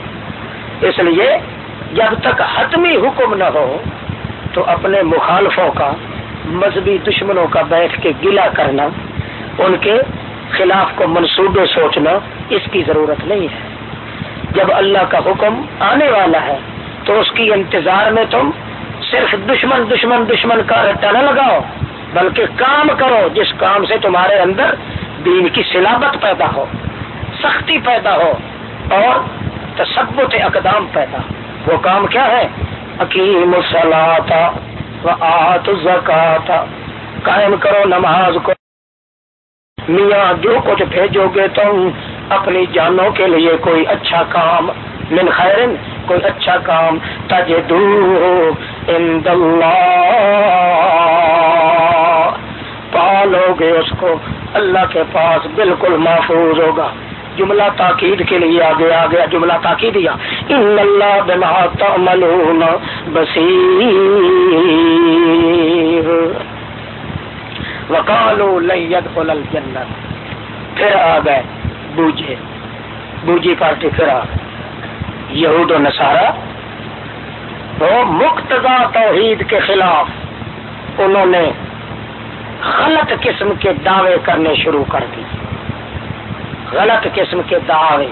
اس لیے جب تک حتمی حکم نہ ہو تو اپنے مخالفوں کا مذہبی دشمنوں کا بیٹھ کے گلا کرنا، ان کے خلاف کو منصوبے سوچنا اس کی ضرورت نہیں ہے۔ جب اللہ کا حکم آنے والا ہے، تو اس کی انتظار میں تم صرف دشمن دشمن دشمن کا رٹا نہ لگاؤ، بلکہ کام کرو جس کام سے تمہارے اندر دین کی سلابت پیدا ہو، سختی پیدا ہو اور تصبت اقدام پیدا ہو۔ وہ کام کیا ہے؟ حکیم زکاتا قائم کرو نماز کو۔ میاں جو کچھ بھیجو گے تم، اپنی جانوں کے لیے کوئی اچھا کام۔ من خیرن، کوئی اچھا کام۔ تجدو عند اللہ۔ پالو گے اس کو، اللہ کے پاس بالکل محفوظ ہوگا۔ جملہ تاکید کے لیے آگے آ گیا جملہ تاکید دیا ان اللہ بما تعملون بصیر۔ وقالوا لن يدخل الجنہ پھر آ گئے بوجھے۔ بوجھی پارٹی پھر آ گئے۔ یہود و نصارہ وہ مقتضا توحید کے خلاف انہوں نے غلط قسم کے دعوے کرنے شروع کر دی غلط قسم کے دعوے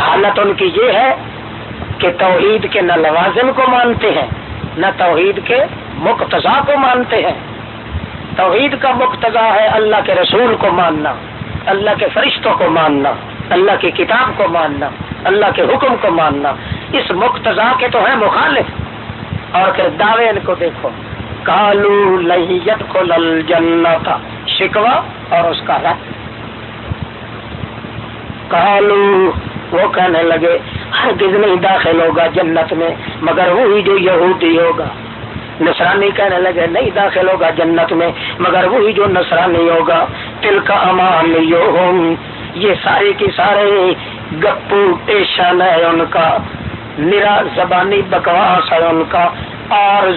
حالت ان کی یہ ہے کہ توحید کے نہ لوازم کو مانتے ہیں، نہ توحید کے مقتضا کو مانتے ہیں۔ توحید کا مقتضا ہے اللہ کے رسول کو ماننا، اللہ کے فرشتوں کو ماننا، اللہ کی کتاب کو ماننا، اللہ کے حکم کو ماننا۔ اس مقتضا کے تو ہے مخالف۔ اور پھر دعوے ان کو دیکھو۔ کالو لہیت کو لل جنت شکوا اور اس کا رت کالو وہ کہنے لگے ہر نہیں داخل ہوگا جنت میں، مگر وہی جو یہودی ہوگا۔ نسرانی کہنے لگے، نہیں داخل ہوگا جنت میں، مگر وہی جو نسرانی ہوگا۔ تل کا امان یہ سارے کی سارے گپو ٹیشن ہے ان کا۔ نرا زبانی بکواس ہے ان کا۔ اور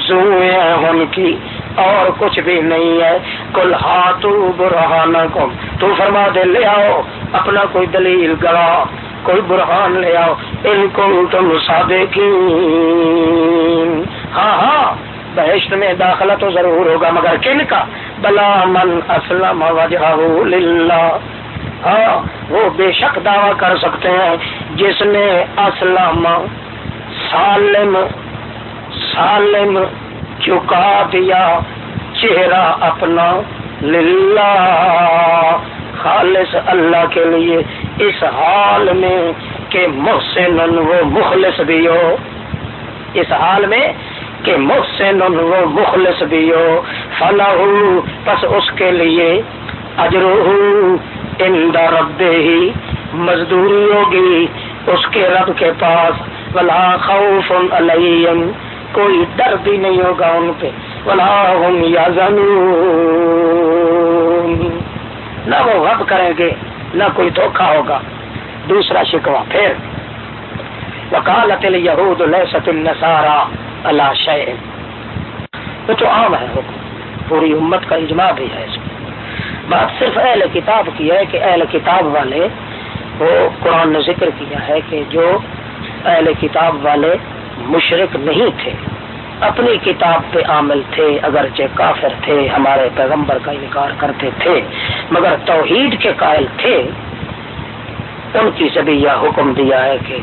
ان کی۔ اور کچھ بھی نہیں ہے۔ کل ہاتھ برہان کو تو فرما دے، لے آؤ، اپنا کوئی دلیل گڑا کوئی برہان لے آؤ۔ ان کو تم سادے کی ہاں ہاں بہشت میں داخلہ تو ضرور ہوگا، مگر کن کا؟ بلا من اسلم وجہ للہ ہاں وہ بے شک دعویٰ کر سکتے ہیں، جس نے اسلم، سالم سالم چکا دیا، چہرہ اپنا للہ۔ خالص اللہ کے لیے اس حال میں کہ محسن وہ مخلص بھی ہو اس حال میں کہ محسن وہ مخلص بھی ہو فلاح بس اس کے لیے اجرو ان رب ہی مزدوری ہوگی، اس کے رب کے پاس۔ ولا خوف علیہم۔ کوئی ڈر بھی نہیں ہوگا ان پہ۔ یا نہ وہ غب کریں گے، نہ کوئی دھوکھا ہوگا۔ دوسرا شکوا پھر۔ وکالت یہود لیست النصارى اللہ شہ وہ تو عام ہے حکم پوری امت کا اجماع بھی ہے اس میں۔ بات صرف اہل کتاب کی ہے کہ اہل کتاب والے، وہ قرآن نے ذکر کیا ہے کہ جو اہل کتاب والے مشرق نہیں تھے۔ اپنی کتاب پہ عامل تھے، اگرچہ کافر تھے، ہمارے پیغمبر کا انکار کرتے تھے، مگر توحید کے قائل تھے۔ ان کی سے بھی یہ حکم دیا ہے کہ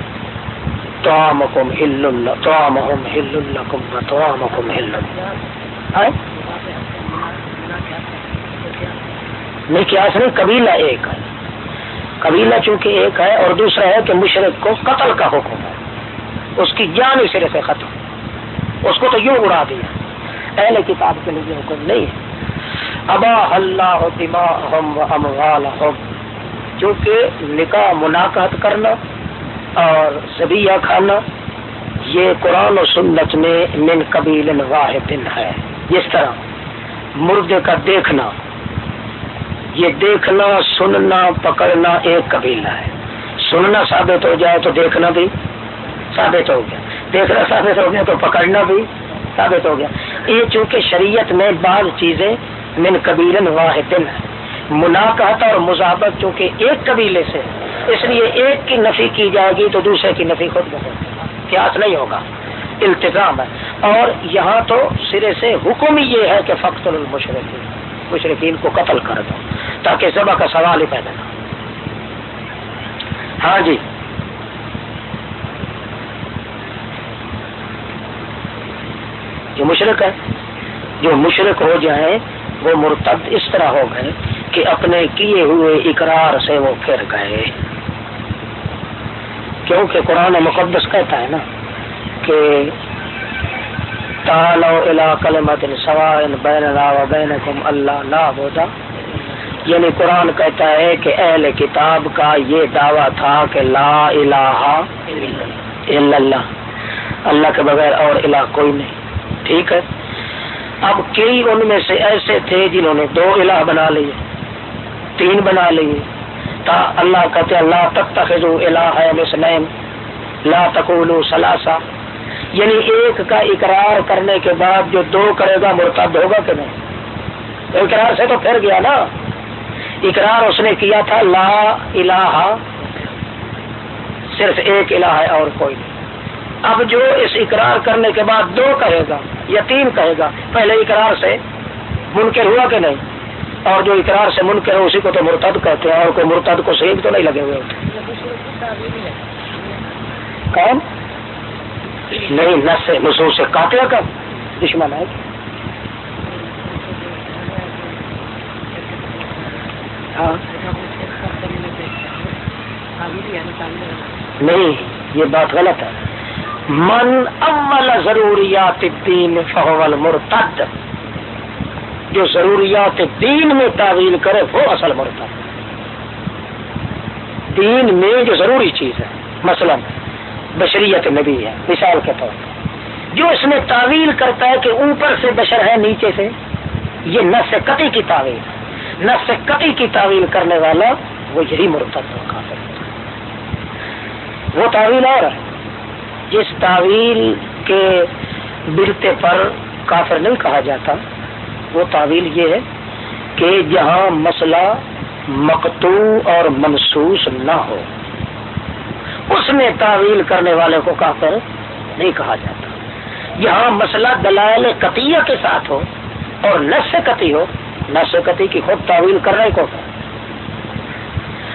توامکم ہل اللہ توامہم ہل لکم و توامکم ہل نہیں کیا نہیں، قبیلہ ایک ہے۔ قبیلہ چونکہ ایک ہے اور دوسرا ہے کہ مشرق کو قتل کا حکم ہے۔ اس کی جان سرے سے ختم۔ اس کو تو یوں اڑا دیا۔ اہل کتاب کے لیے حکم نہیں ہے۔ ابا اللہ دماغم و اموال چونکہ نکاح مناقات کرنا اور زبیہ کھانا، یہ قرآن و سنت میں من قبیل واحد ہے۔ جس طرح مردے کا دیکھنا، یہ دیکھنا، سننا، پکڑنا ایک قبیلہ ہے۔ سننا ثابت ہو جائے تو دیکھنا بھی۔ ثابت ہو گیا۔ دیکھنا ثابت ہو گیا تو پکڑنا بھی ثابت ہو گیا۔ یہ چونکہ شریعت میں بعض چیزیں من قبیل واحد مناقات اور مذابت چونکہ ایک قبیلے سے اس لیے ایک کی نفی کی جائے گی تو دوسرے کی نفی خود قیاس نہیں ہوگا التظام ہے۔ اور یہاں تو سرے سے حکم ہی یہ ہے کہ فخت المشرقین مشرقین کو قتل کر دو تاکہ ذبح کا سوال ہی پیدا نہ ہاں جی۔ جو مشرق ہے، جو مشرق ہو جائیں وہ مرتد اس طرح ہو گئے کہ اپنے کیے ہوئے اقرار سے وہ پھر گئے۔ کیونکہ قرآن مقدس کہتا ہے نا کہ اللہ بودا یعنی قرآن کہتا ہے کہ اہل کتاب کا یہ دعویٰ تھا کہ لا الہ الا اللہ۔ اللہ کے بغیر اور الہ کوئی نہیں۔ ٹھیک ہے۔ اب کئی ان میں سے ایسے تھے جنہوں نے دو الہ بنا لیے، تین بنا لیے، تا اللہ کہتے اللہ تک تخذو الہ ہے مسلم لا تقولو سلاسا یعنی ایک کا اقرار کرنے کے بعد جو دو کرے گا مرتب ہوگا کہ نہیں؟ اقرار سے تو پھر گیا نا۔ اقرار اس نے کیا تھا، لا الہ، صرف ایک الہ ہے اور کوئی نہیں۔ اب جو اس اقرار کرنے کے بعد دو کہے گا یا تین کہے گا، پہلے اقرار سے منکر ہوا کہ نہیں؟ اور جو اقرار سے منکر ہے، اسی کو تو مرتد کہتے ہیں، اور کوئی مرتد کو صحیح تو نہیں لگے ہوئے ہوتے۔ کون؟ نہیں، نس سے مسور سے کاٹے کا دشمن ہے۔ ہاں۔ نہیں، یہ بات غلط ہے۔ من اول ضروریات دین فہول مرتد جو ضروریات دین میں تعویل کرے، وہ اصل مرتد. دین میں جو ضروری چیز ہے، مثلا بشریت نبی ہے، مثال کے طور پر. جو اس میں تعویل کرتا ہے کہ اوپر سے بشر ہے، نیچے سے، یہ نس قطعی کی تعویل نس قطعی کی تعویل کرنے والا وہ یہی مرتب کافر وہ تعویل اور ہے. جس تعویل کے برتے پر کافر نہیں کہا جاتا، وہ تعویل یہ ہے کہ جہاں مسئلہ مقتو اور منسوس نہ ہو، اس میں تعویل کرنے والے کو کافر نہیں کہا جاتا۔ یہاں مسئلہ دلائل قطعیہ کے ساتھ ہو اور نس قطعی ہو، نس قطعی کی خود تعویل کرنے کو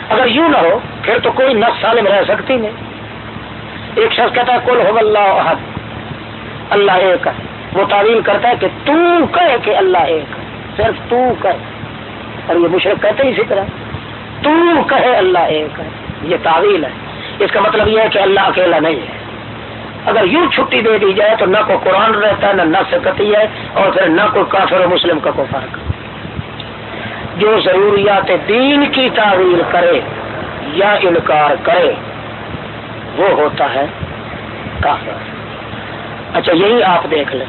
اگر یوں نہ ہو، پھر تو کوئی نس سالم رہ سکتی نہیں۔ ایک شخص کہتا ہے کل ہو اللہ احد۔ اللہ ایک ہے۔ وہ تعویل کرتا ہے کہ تو کہے کہ اللہ ایک صرف تو کہے۔ اور یہ مشرق کہتے ہی اسی طرح۔ تو کہے اللہ ایک ہے۔ یہ تعویل ہے۔ اس کا مطلب یہ ہے کہ اللہ اکیلا نہیں ہے۔ اگر یوں چھٹی دے دی جائے تو نہ کوئی قرآن رہتا ہے نہ نہ سکتی ہے، اور پھر نہ کوئی کافر و مسلم کا کوئی فرق جو ضروریات دین کی تعویل کرے، یا انکار کرے وہ ہوتا ہے کافر۔ اچھا یہی آپ دیکھ لیں۔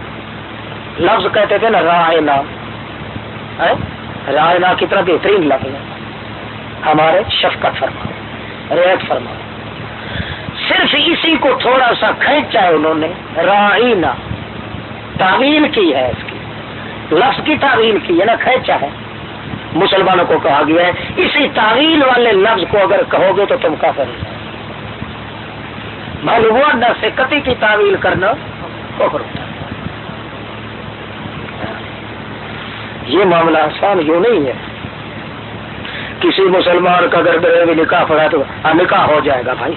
لفظ کہتے تھے نا رائے نام رائے نا کتنا بہترین لفظ ہے۔ ہمارے شفقت فرما، ریت فرما۔ صرف اسی کو تھوڑا سا کھینچا ہے انہوں نے، رائنا۔ تعویل کی ہے اس کی۔ لفظ کی تعویل کی ہے نا، کھینچا ہے۔ مسلمانوں کو کہا گیا ہے، اسی تعویل والے لفظ کو اگر کہو گے تو تم کافر ہو معلوم ہوا نہ سے کتی کی تعویل کرنا کفر۔ ہوتا ہے یہ معاملہ آسان یوں نہیں ہے۔ کسی مسلمان کا اگر بریلوی نکاح پڑا تو ہاں، نکاح ہو جائے گا بھائی۔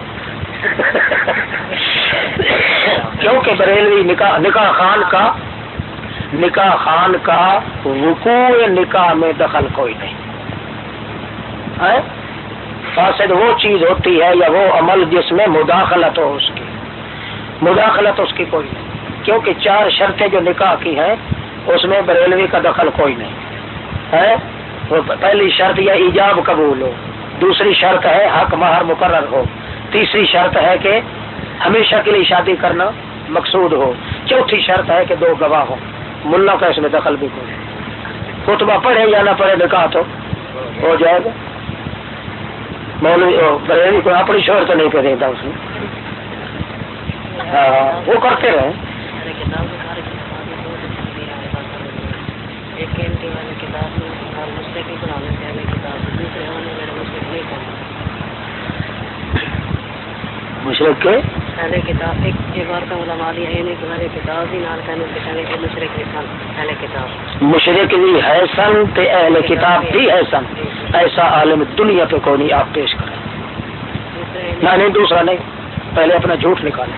کیونکہ بریلوی نکاح نکاح خان کا، نکاح خان کا وقوع نکاح میں دخل کوئی نہیں۔ فاسد وہ چیز ہوتی ہے یا وہ عمل جس میں مداخلت ہو اس کی۔ مداخلت اس کی کوئی نہیں۔ کیونکہ چار شرطیں جو نکاح کی ہیں، اس میں بریلوی کا دخل کوئی نہیں۔ ہے پہلی شرط یا ایجاب قبول ہو۔ دوسری شرط ہے حق مہر مقرر ہو۔ تیسری شرط ہے کہ ہمیشہ کے لیے شادی کرنا مقصود ہو۔ چوتھی شرط ہے کہ دو گواہ ہو ملا کا اس میں دخل بھی کوئی خطبہ پڑھے یا نہ پڑھے، نکاح تو ہو جائے گا۔ بریلوی کو اپنی شور تو نہیں پہ دیتا اس میں۔ ہاں وہ کرتے رہے۔ مشرق کے پہلے کتاب ایک بار کا علماء دیا ہے کہ پہلے کتاب ہی نال کہنے سے کہنے کہ مشرق پہلے کتاب مشرق بھی ہے سن تے اہل کتاب بھی ہے سن۔ ایسا عالم دنیا پہ کوئی نہیں آپ پیش کریں۔ نہ نہیں دوسرا نہیں۔ پہلے اپنا جھوٹ نکالیں۔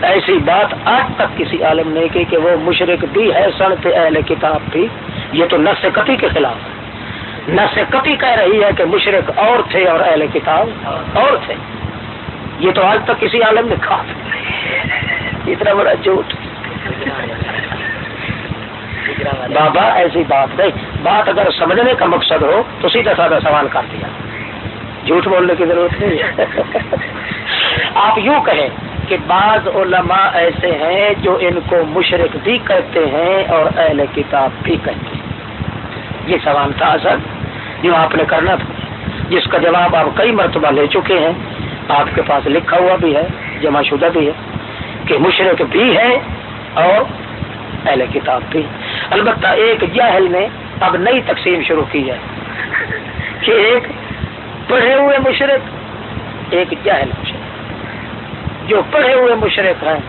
ایسی بات آج تک کسی عالم نے کی کہ وہ مشرق بھی ہے سن تے اہل کتاب بھی یہ تو نس قطعی کے خلاف ہے۔ نس قطعی کہہ رہی ہے کہ مشرق اور تھے اور اہل کتاب اور تھے۔ یہ تو آج تک کسی عالم نے کہا اتنا بڑا جھوٹ۔ بابا، ایسی بات نہیں۔ بات اگر سمجھنے کا مقصد ہو، تو سیدھا سادہ سوال کر دیا۔ جھوٹ بولنے کی ضرورت نہیں۔ آپ یوں کہیں کہ بعض علماء ایسے ہیں جو ان کو مشرق بھی کہتے ہیں اور اہل کتاب بھی کہتے ہیں۔ یہ سوال تھا اصل، جو آپ نے کرنا تھا۔ جس کا جواب آپ کئی مرتبہ لے چکے ہیں۔ آپ کے پاس لکھا ہوا بھی ہے، جمع شدہ بھی ہے، کہ مشرق بھی ہے اور اہل کتاب بھی۔ البتہ ایک جاہل نے اب نئی تقسیم شروع کی ہے کہ ایک پڑھے ہوئے مشرق ایک جاہل مشرق جو پڑھے ہوئے مشرق ہیں،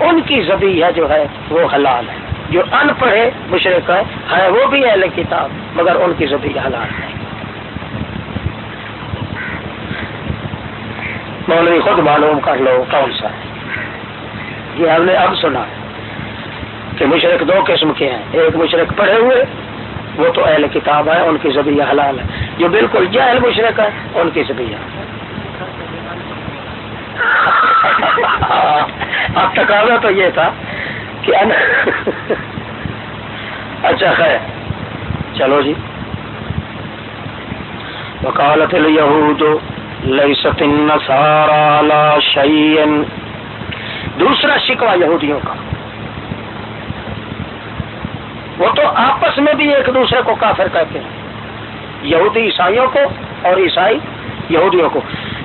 ان کی زبیہ جو ہے، وہ حلال ہے۔ جو ان پڑھے مشرق ہے وہ بھی اہل کتاب، مگر ان کی زبیہ حلال ہے۔ مولوی خود معلوم کر لو کون سا۔ ہے یہ ہم نے اب سنا کہ مشرق دو قسم کے ہیں۔ ایک مشرق پڑھے ہوئے، وہ تو اہل کتاب ہے ان کی زبیہ حلال ہے۔ جو بالکل جہل مشرق ہے ان کی زبیہ اب تقاضا تو یہ تھا کہ اچھا خیر۔ چلو جی۔ وکالت الہود لیست النصارى على شيء دوسرا شکوا یہودیوں کا۔ وہ تو آپس میں بھی ایک دوسرے کو کافر کہتے ہیں۔ یہودی عیسائیوں کو اور عیسائی یہودیوں کو۔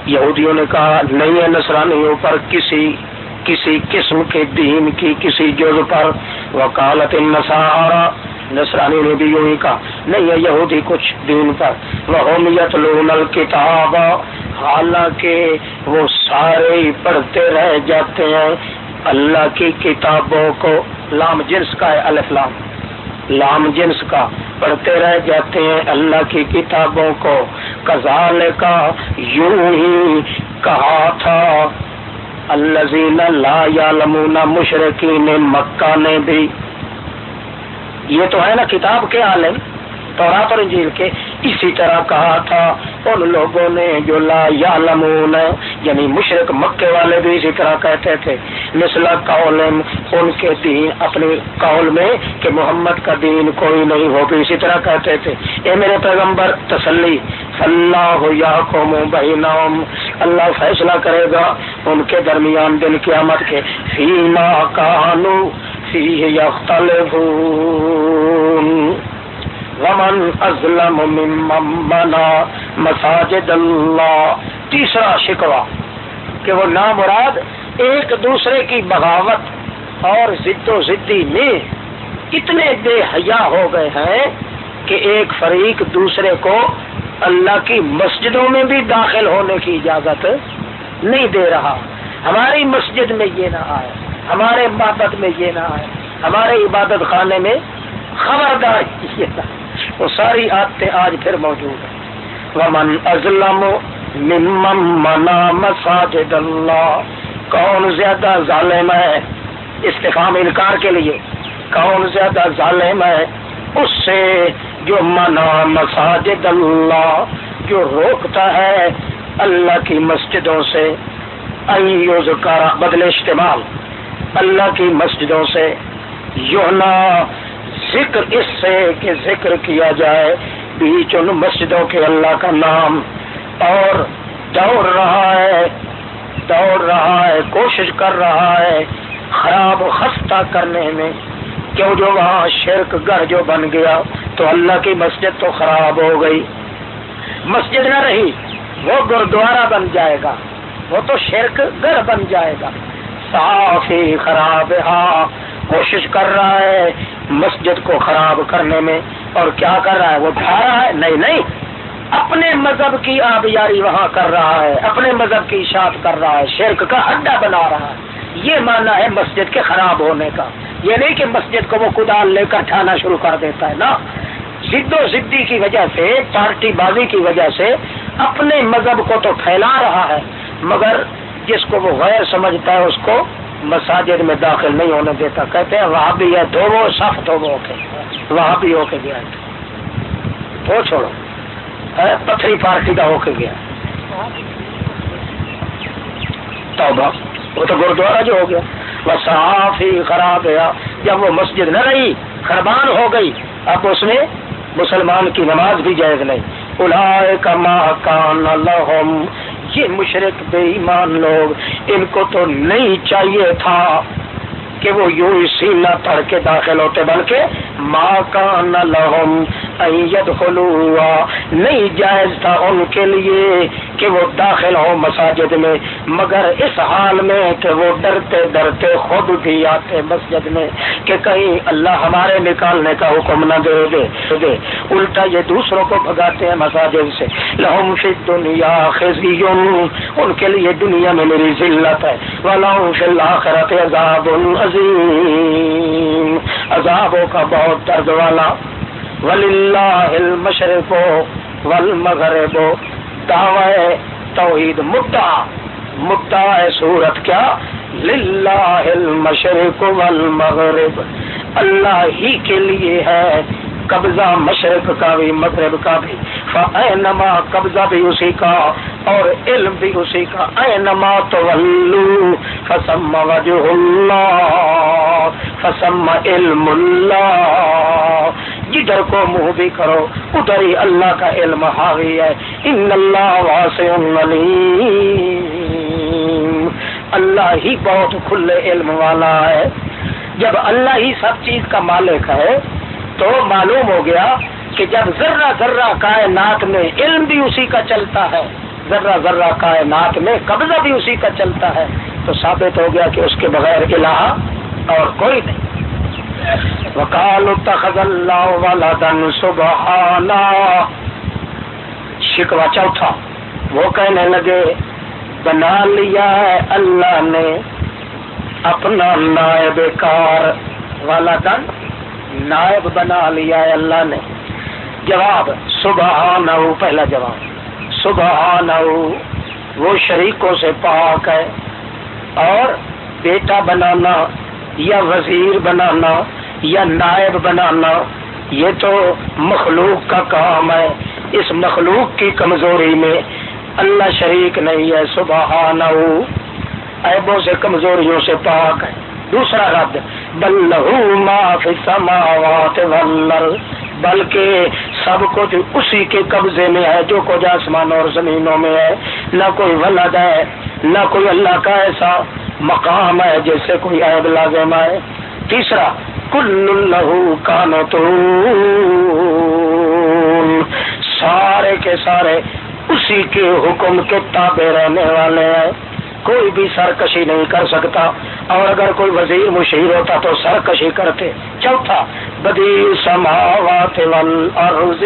یہودیوں نے کہا، نہیں ہے نسرانیوں پر کسی کسی قسم کے دین کی، کسی جز پر۔ وکالت نسارا نسرانی نے بھی یوں ہی کہا نہیں ہے یہودی کچھ دین پر۔ وہ لون الکتاب حالانکہ وہ سارے پڑھتے رہ جاتے ہیں۔ اللہ کی کتابوں کو۔ لام جنس کا ہے، الف لام۔ لام جنس کا۔ پڑھتے رہ جاتے ہیں اللہ کی کتابوں کو۔ کزال کا یوں ہی کہا تھا۔ اللہ لا یا مشرقین مکہ نے بھی۔ یہ تو ہے نا کتاب کے عالم، تورات اور انجیل کے۔ اسی طرح کہا تھا ان لوگوں نے جو لا یا یعنی مشرق مکے والے بھی اسی طرح کہتے تھے۔ مثلا قول ان کے دین، اپنے قول میں کہ محمد کا دین کوئی نہیں ہو بھی اسی طرح کہتے تھے۔ اے میرے پیغمبر، تسلی۔ اللہ یا قوم بہنام اللہ فیصلہ کرے گا ان کے درمیان دن قیامت کے۔ فیما کانو۔ فی یختلفون۔ ومن ازلم ممن مساجد اللہ۔ تیسرا شکوا کہ وہ نامراد ایک دوسرے کی بغاوت اور زد و زدی میں اتنے بے حیا ہو گئے ہیں کہ ایک فریق دوسرے کو اللہ کی مسجدوں میں بھی داخل ہونے کی اجازت نہیں دے رہا۔ ہماری مسجد میں یہ نہ آئے۔ ہمارے محبت میں یہ نہ آئے، ہمارے عبادت خانے میں خبردار یہ نہ وہ ساری عادتیں آج پھر موجود ہیں۔ ومن ازلم ممن منا مساجد اللہ کون زیادہ ظالم ہے استفام انکار کے لیے، کون زیادہ ظالم ہے اس سے جو منا مساجد اللہ جو روکتا ہے اللہ کی مسجدوں سے۔ ایوز کا بدل استعمال اللہ کی مسجدوں سے یونا ذکر اس سے کہ ذکر کیا جائے بیچ ان مسجدوں کے اللہ کا نام اور دوڑ رہا ہے، دوڑ رہا ہے، کوشش کر رہا ہے خراب خستہ کرنے میں۔ کیوں جو وہاں شرک گھر جو بن گیا تو اللہ کی مسجد تو خراب ہو گئی۔ مسجد نہ رہی، وہ گرودوارا بن جائے گا، وہ تو شرک گھر بن جائے گا۔ صاف خراب ہاں کوشش کر رہا ہے مسجد کو خراب کرنے میں۔ اور کیا کر رہا ہے؟ وہ ڈھا رہا ہے؟ نہیں نہیں۔ اپنے مذہب کی آبیاری وہاں کر رہا ہے۔ اپنے مذہب کی اشاعت کر رہا ہے۔ شرک کا اڈا بنا رہا ہے۔ یہ ماننا ہے مسجد کے خراب ہونے کا۔ یہ نہیں کہ مسجد کو وہ کدال لے کر ٹھانا شروع کر دیتا ہے، نا۔ زد و زدی کی وجہ سے، پارٹی بازی کی وجہ سے اپنے مذہب کو تو پھیلا رہا ہے، مگر جس کو وہ غیر سمجھتا ہے اس کو مساجد میں داخل نہیں ہونے دیتا، کہتے ہیں وہاں بھی ہے دو وہ صف دو وہ کے وہاں بھی ہو کے گیا۔ وہ چھوڑو۔ پتھری پارٹی کا ہو کے گیا۔ توبہ۔ وہ تو گرودوارا جو ہو گیا۔ وہ صاف ہی خراب گیا جب وہ مسجد نہ رہی، خربان ہو گئی۔ اب اس میں مسلمان کی نماز بھی جائز نہیں۔ الا کا ماں کان یہ مشرق بے ایمان لوگ ان کو تو نہیں چاہیے تھا کہ وہ یوں اسی نہ پڑھ کے داخل ہوتے، بلکہ ماں کا نہ لہم نہیں جائز تھا ان کے لیے کہ وہ داخل ہو مساجد میں، مگر اس حال میں کہ وہ ڈرتے ڈرتے خود بھی آتے مسجد میں کہ کہیں اللہ ہمارے نکالنے کا حکم نہ دے دے دے الٹا یہ دوسروں کو بھگاتے ہیں مساجد سے۔ لہم فی دنیا خزی ان کے لیے دنیا میں میری ذلت ہے۔ ولہم فی الاخرت عذاب عظیم۔ عذابوں کا بہت درد والا۔ وللہ المشرق والمغرب۔ دعوی توحید مدعا مدعا ہے صورت کیا؟ للہ المشرق والمغرب۔ اللہ ہی کے لیے ہے قبضہ مشرق کا بھی، مغرب کا بھی۔ فینما قبضہ بھی اسی کا، اور علم بھی اسی کا۔ اینما تو فسم وجہ اللہ فسم علم اللہ جدھر کو منہ بھی کرو، ادھر ہی اللہ کا علم حاوی ہے۔ ان اللہ واسع اللہ ہی بہت کھلے علم والا ہے۔ جب اللہ ہی سب چیز کا مالک ہے تو معلوم ہو گیا کہ جب ذرہ ذرہ کائنات میں علم بھی اسی کا چلتا ہے، ذرہ ذرہ کائنات میں قبضہ بھی اسی کا چلتا ہے، تو ثابت ہو گیا کہ اس کے بغیر الہ اور کوئی نہیں۔ وکال سبحانہ۔ شکوا چوتھا، وہ کہنے لگے، بنا لیا ہے اللہ نے اپنا نائب کار والا دن نائب بنا لیا ہے اللہ نے۔ جواب صبح پہلا جواب۔ صبح وہ شریکوں سے پاک ہے۔ اور بیٹا بنانا یا وزیر بنانا یا نائب بنانا، یہ تو مخلوق کا کام ہے۔ اس مخلوق کی کمزوری میں اللہ شریک نہیں ہے۔ صبح ایبوں سے، کمزوریوں سے پاک ہے۔ دوسرا رد السماوات والارض، بلکہ سب کچھ اسی کے قبضے میں ہے جو کچھ آسمان اور زمینوں میں ہے۔ نہ کوئی ولد ہے، نہ کوئی اللہ کا ایسا مقام ہے جیسے کوئی عیب لازم ہے۔ تیسرا، کل لہو کانو تو سارے کے سارے اسی کے حکم کے تابے رہنے والے ہیں۔ کوئی بھی سرکشی نہیں کر سکتا۔ اور اگر کوئی وزیر مشیر ہوتا تو سرکشی کرتے۔ چوتھا بدی سماوات والارض۔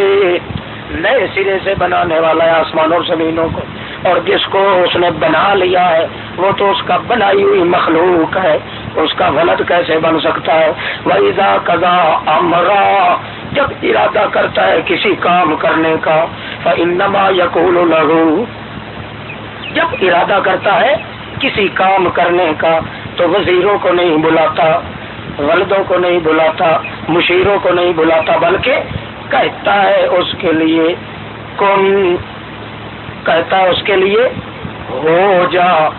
نئے سرے سے بنانے والا ہے آسمان اور زمینوں کو۔ اور جس کو اس نے بنا لیا ہے، وہ تو اس کا بنائی ہوئی مخلوق ہے۔ اس کا غلط کیسے بن سکتا ہے؟ ویزا کزا امرا جب ارادہ کرتا ہے کسی کام کرنے کا انما یقول لہو جب ارادہ کرتا ہے کسی کام کرنے کا، تو وزیروں کو نہیں بلاتا ولدوں کو نہیں بلاتا، مشیروں کو نہیں بلاتا، بلکہ کہتا ہے اس کے لیے، کون کہتا ہے اس کے لیے، ہو جا۔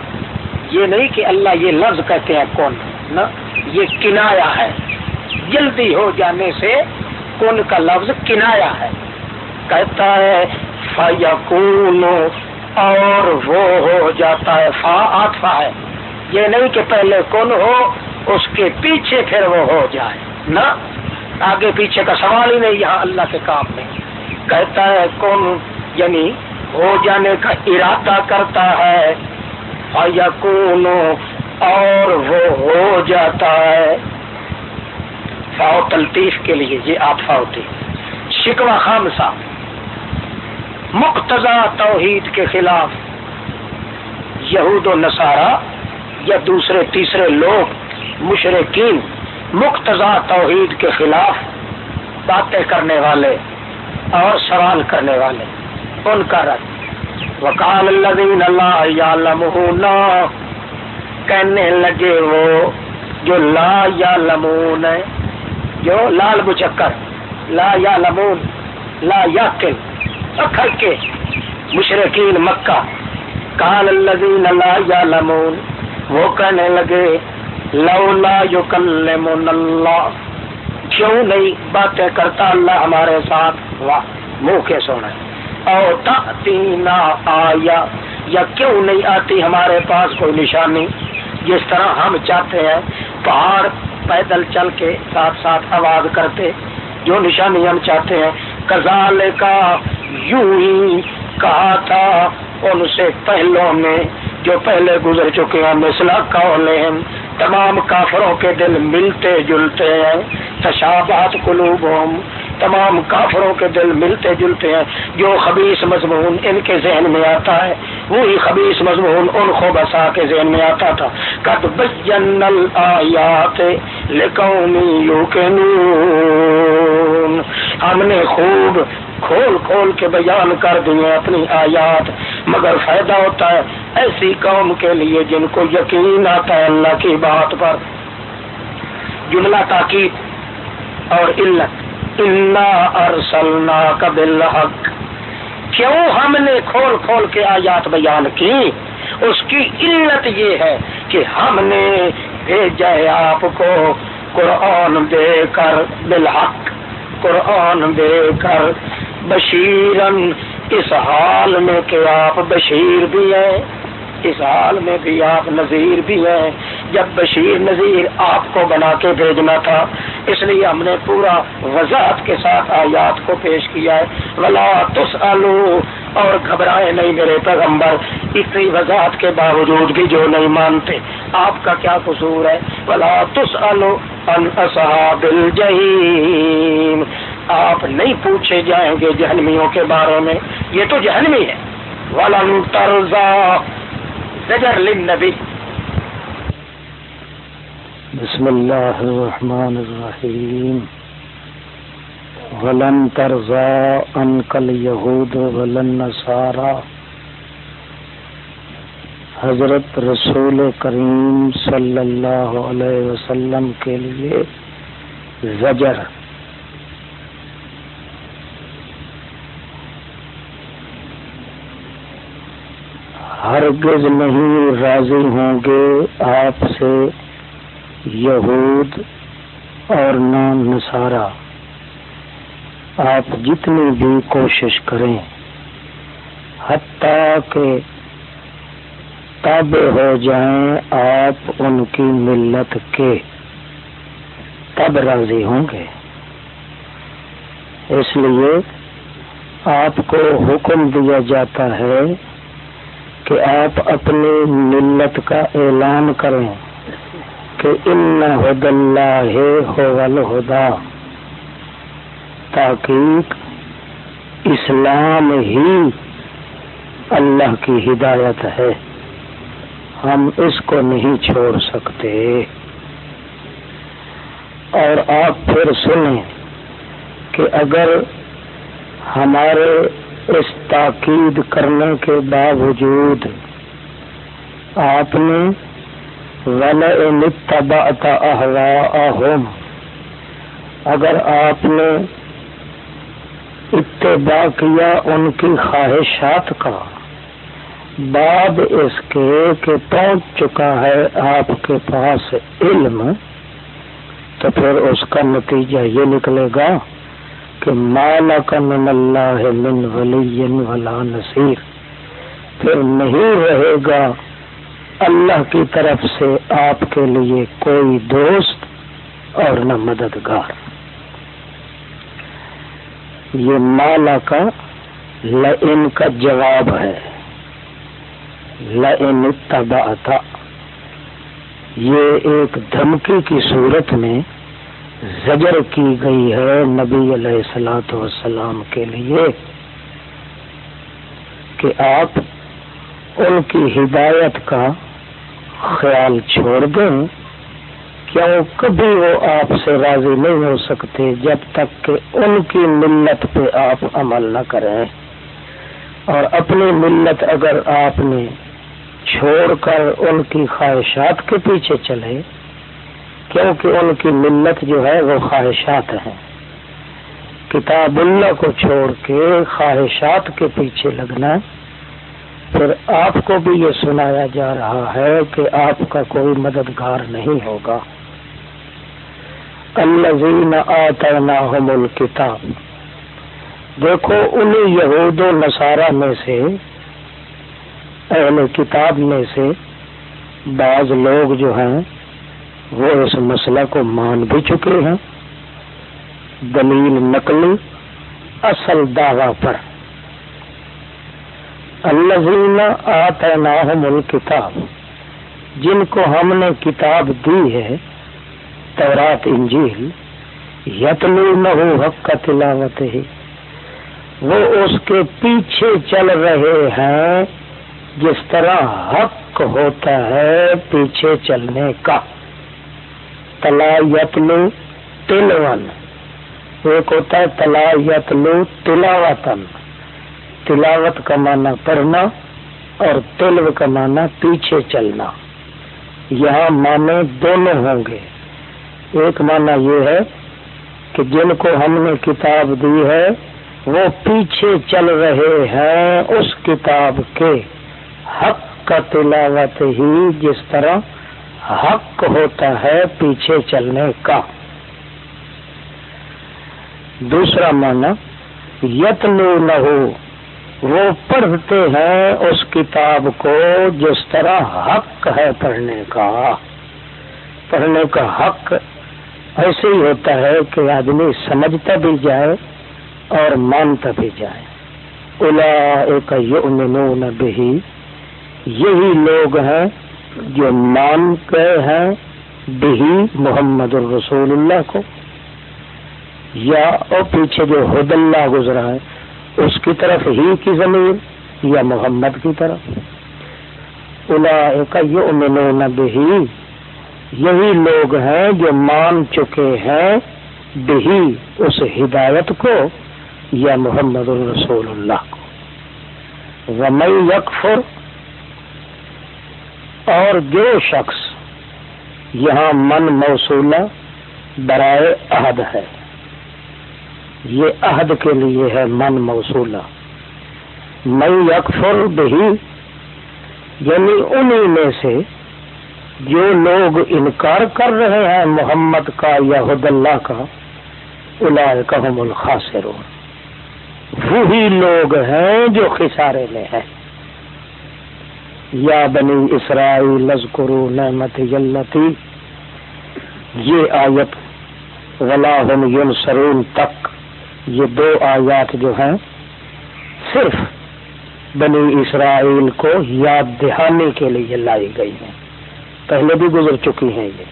یہ نہیں کہ اللہ یہ لفظ کہتے ہیں کون نا یہ کنایا ہے۔ جلدی ہو جانے سے کون کا لفظ کنایا ہے۔ کہتا ہے فیقون اور وہ ہو جاتا ہے، فا آتفا ہے۔ یہ نہیں کہ پہلے کون ہو، اس کے پیچھے پھر وہ ہو جائے۔ نا آگے پیچھے کا سوال ہی نہیں، یہاں اللہ کے کام میں۔ کہتا ہے کون یعنی ہو جانے کا ارادہ کرتا ہے۔ یا کون اور وہ ہو جاتا ہے۔ فاؤ تلطیف کے لیے، یہ آتفا ہوتی شکوا خام صاحب مقتضا توحید کے خلاف یہود و نصارہ یا دوسرے تیسرے لوگ مشرقین مقتضا توحید کے خلاف باتیں کرنے والے اور سوال کرنے والے، ان کا رد۔ وکال اللہ یا کہنے لگے وہ جو لا یا لمون ہے، جو لال بچکر، لا یا لمون لا یا کل اکھر کے مشرقین مکہ کال الذین لا یعلمون۔ وہ کہنے لگے لولا یکلمون اللہ۔ کیوں نہیں؟ باتیں کرتا اللہ ہمارے ساتھ۔ واہ، منہ کے سونا او تاتینا آیا یا کیوں نہیں آتی ہمارے پاس کوئی نشانی؟ جس طرح ہم چاہتے ہیں، پہاڑ پیدل چل کے ساتھ ساتھ آواز کرتے۔ جو نشانی ہم چاہتے ہیں کزال کا یوں ہی کہا تھا ان سے پہلوں میں جو پہلے گزر چکے ہیں مسئلہ قولہم، تمام کافروں کے دل ملتے جلتے ہیں، تشابہت قلوبہم، تمام کافروں کے دل ملتے جلتے ہیں، جو خبیص مضمون ان کے ذہن میں آتا ہے، وہی خبیص مضمون ان کو بسا کے ذہن میں آتا تھا۔ قد بین الآیات لقومی یوکنون ہم نے خوب کھول کھول کے بیان کر دیے اپنی آیات۔ مگر فائدہ ہوتا ہے ایسی قوم کے لیے جن کو یقین آتا ہے اللہ کی بات پر۔ جملہ تاکید اور علت۔ ارسلنا کا بالحق۔ کیوں ہم نے کھول کھول کے آیات بیان کی؟ اس کی علت یہ ہے کہ ہم نے بھیجا ہے آپ کو قرآن دے کر بالحق۔ قرآن دے کر بشیرن اس حال میں کہ آپ بشیر بھی ہیں۔ اس حال میں بھی آپ نذیر بھی ہیں۔ جب بشیر نذیر آپ کو بنا کے بھیجنا تھا، اس لیے ہم نے پورا وضاحت کے ساتھ آیات کو پیش کیا ہے۔ ولا تس اور گھبرائے نہیں میرے پیغمبر، اتنی وضاحت کے باوجود بھی جو نہیں مانتے۔ آپ کا کیا قصور ہے؟ ولا تس ان اصحاب الجحیم آپ نہیں پوچھے جائیں گے جہنمیوں کے بارے میں، یہ تو جہنمی ہے۔ ولن ترزا زجر للنبی. بسم اللہ الرحمن الرحیم. ولن ترزا انکل یہود ولن نصارا حضرت رسول کریم صلی اللہ علیہ وسلم کے لیے زجر ہرگز نہیں راضی ہوں گے آپ سے یہود اور نان نسارا آپ جتنی بھی کوشش کریں، حتیٰ کہ تب ہو جائیں آپ ان کی ملت کے۔ تب راضی ہوں گے۔ اس لیے آپ کو حکم دیا جاتا ہے کہ آپ اپنی ملت کا اعلان کریں کہ ان حد اللہ ہدا اسلام ہی اللہ کی ہدایت ہے۔ ہم اس کو نہیں چھوڑ سکتے۔ اور آپ پھر سنیں کہ اگر ہمارے اس تاکید کرنے کے باوجود آپ نے اگر آپ نے اتباع کیا ان کی خواہشات کا، بعد اس کے کہ پہنچ چکا ہے آپ کے پاس علم، تو پھر اس کا نتیجہ یہ نکلے گا کہ مالا کا من اللہ من ولی ولا نصیر۔ پھر نہیں رہے گا اللہ کی طرف سے آپ کے لیے کوئی دوست اور نہ مددگار۔ یہ مالا کا لن کا جواب ہے۔ لن تبا تھا یہ ایک دھمکی کی صورت میں زجر کی گئی ہے نبی علیہ السلاۃ والسلام کے لیے کہ آپ ان کی ہدایت کا خیال چھوڑ دیں، کیوں کبھی وہ آپ سے راضی نہیں ہو سکتے جب تک کہ ان کی ملت پہ آپ عمل نہ کریں۔ اور اپنی ملت اگر آپ نے چھوڑ کر ان کی خواہشات کے پیچھے چلے کیونکہ ان کی ملت جو ہے وہ خواہشات ہیں۔ کتاب اللہ کو چھوڑ کے خواہشات کے پیچھے لگنا، پھر آپ کو بھی یہ سنایا جا رہا ہے کہ آپ کا کوئی مددگار نہیں ہوگا۔ الزین آتنا الکتاب۔ دیکھو، انہیں یہود و نصارہ میں سے، اہل کتاب میں سے بعض لوگ جو ہیں وہ اس مسئلہ کو مان بھی چکے ہیں۔ دلیل نقلی، اصل دعوی پر۔ الزین آتے ناہم کتاب جن کو ہم نے کتاب دی ہے، تورات، انجیل یتلو نہ حق کا تلاوت ہی وہ اس کے پیچھے چل رہے ہیں، جس طرح حق ہوتا ہے پیچھے چلنے کا۔ تلا یتلو تلون ایک ہوتا ہے تلا یتلو تلاوتن تلاوت کا معنی پڑھنا اور تلو کا معنی پیچھے چلنا۔ یہاں معنی دونوں ہوں گے۔ ایک معنی یہ ہے کہ جن کو ہم نے کتاب دی ہے، وہ پیچھے چل رہے ہیں اس کتاب کے۔ حق کا تلاوت ہی جس طرح حق ہوتا ہے پیچھے چلنے کا۔ دوسرا معنی یتنو نہ ہو وہ پڑھتے ہیں اس کتاب کو جس طرح حق ہے پڑھنے کا۔ پڑھنے کا حق ایسے ہی ہوتا ہے کہ آدمی سمجھتا بھی جائے اور مانتا بھی جائے۔ الا ایک یؤمنون بہی، یہی لوگ ہیں جو مان گئے ہیں، بہی محمد الرسول اللہ کو، یا اور پیچھے جو حد اللہ گزرا ہے، اس کی طرف ہی کی زمین یا محمد کی طرف؟ الا یؤمنون بہی، یہی لوگ ہیں جو مان چکے ہیں، بہی اس ہدایت کو یا محمد الرسول اللہ کو۔ ومئی یکفر اور جو شخص یہاں من موصولہ برائے عہد ہے، یہ عہد کے لیے ہے من موصولہ۔ میں یکفر بہی یعنی انہی میں سے جو لوگ انکار کر رہے ہیں محمد کا یا حد اللہ کا الائکہم الخاسرون۔ وہی لوگ ہیں جو خسارے میں ہیں۔ یا بنی اسرائیل لذکرو نعمت یلتی یہ آیت ولاحم ینصرون تک۔ یہ دو آیات جو ہیں، صرف بنی اسرائیل کو یاد دہانے کے لیے لائی گئی ہیں۔ پہلے بھی گزر چکی ہیں یہ۔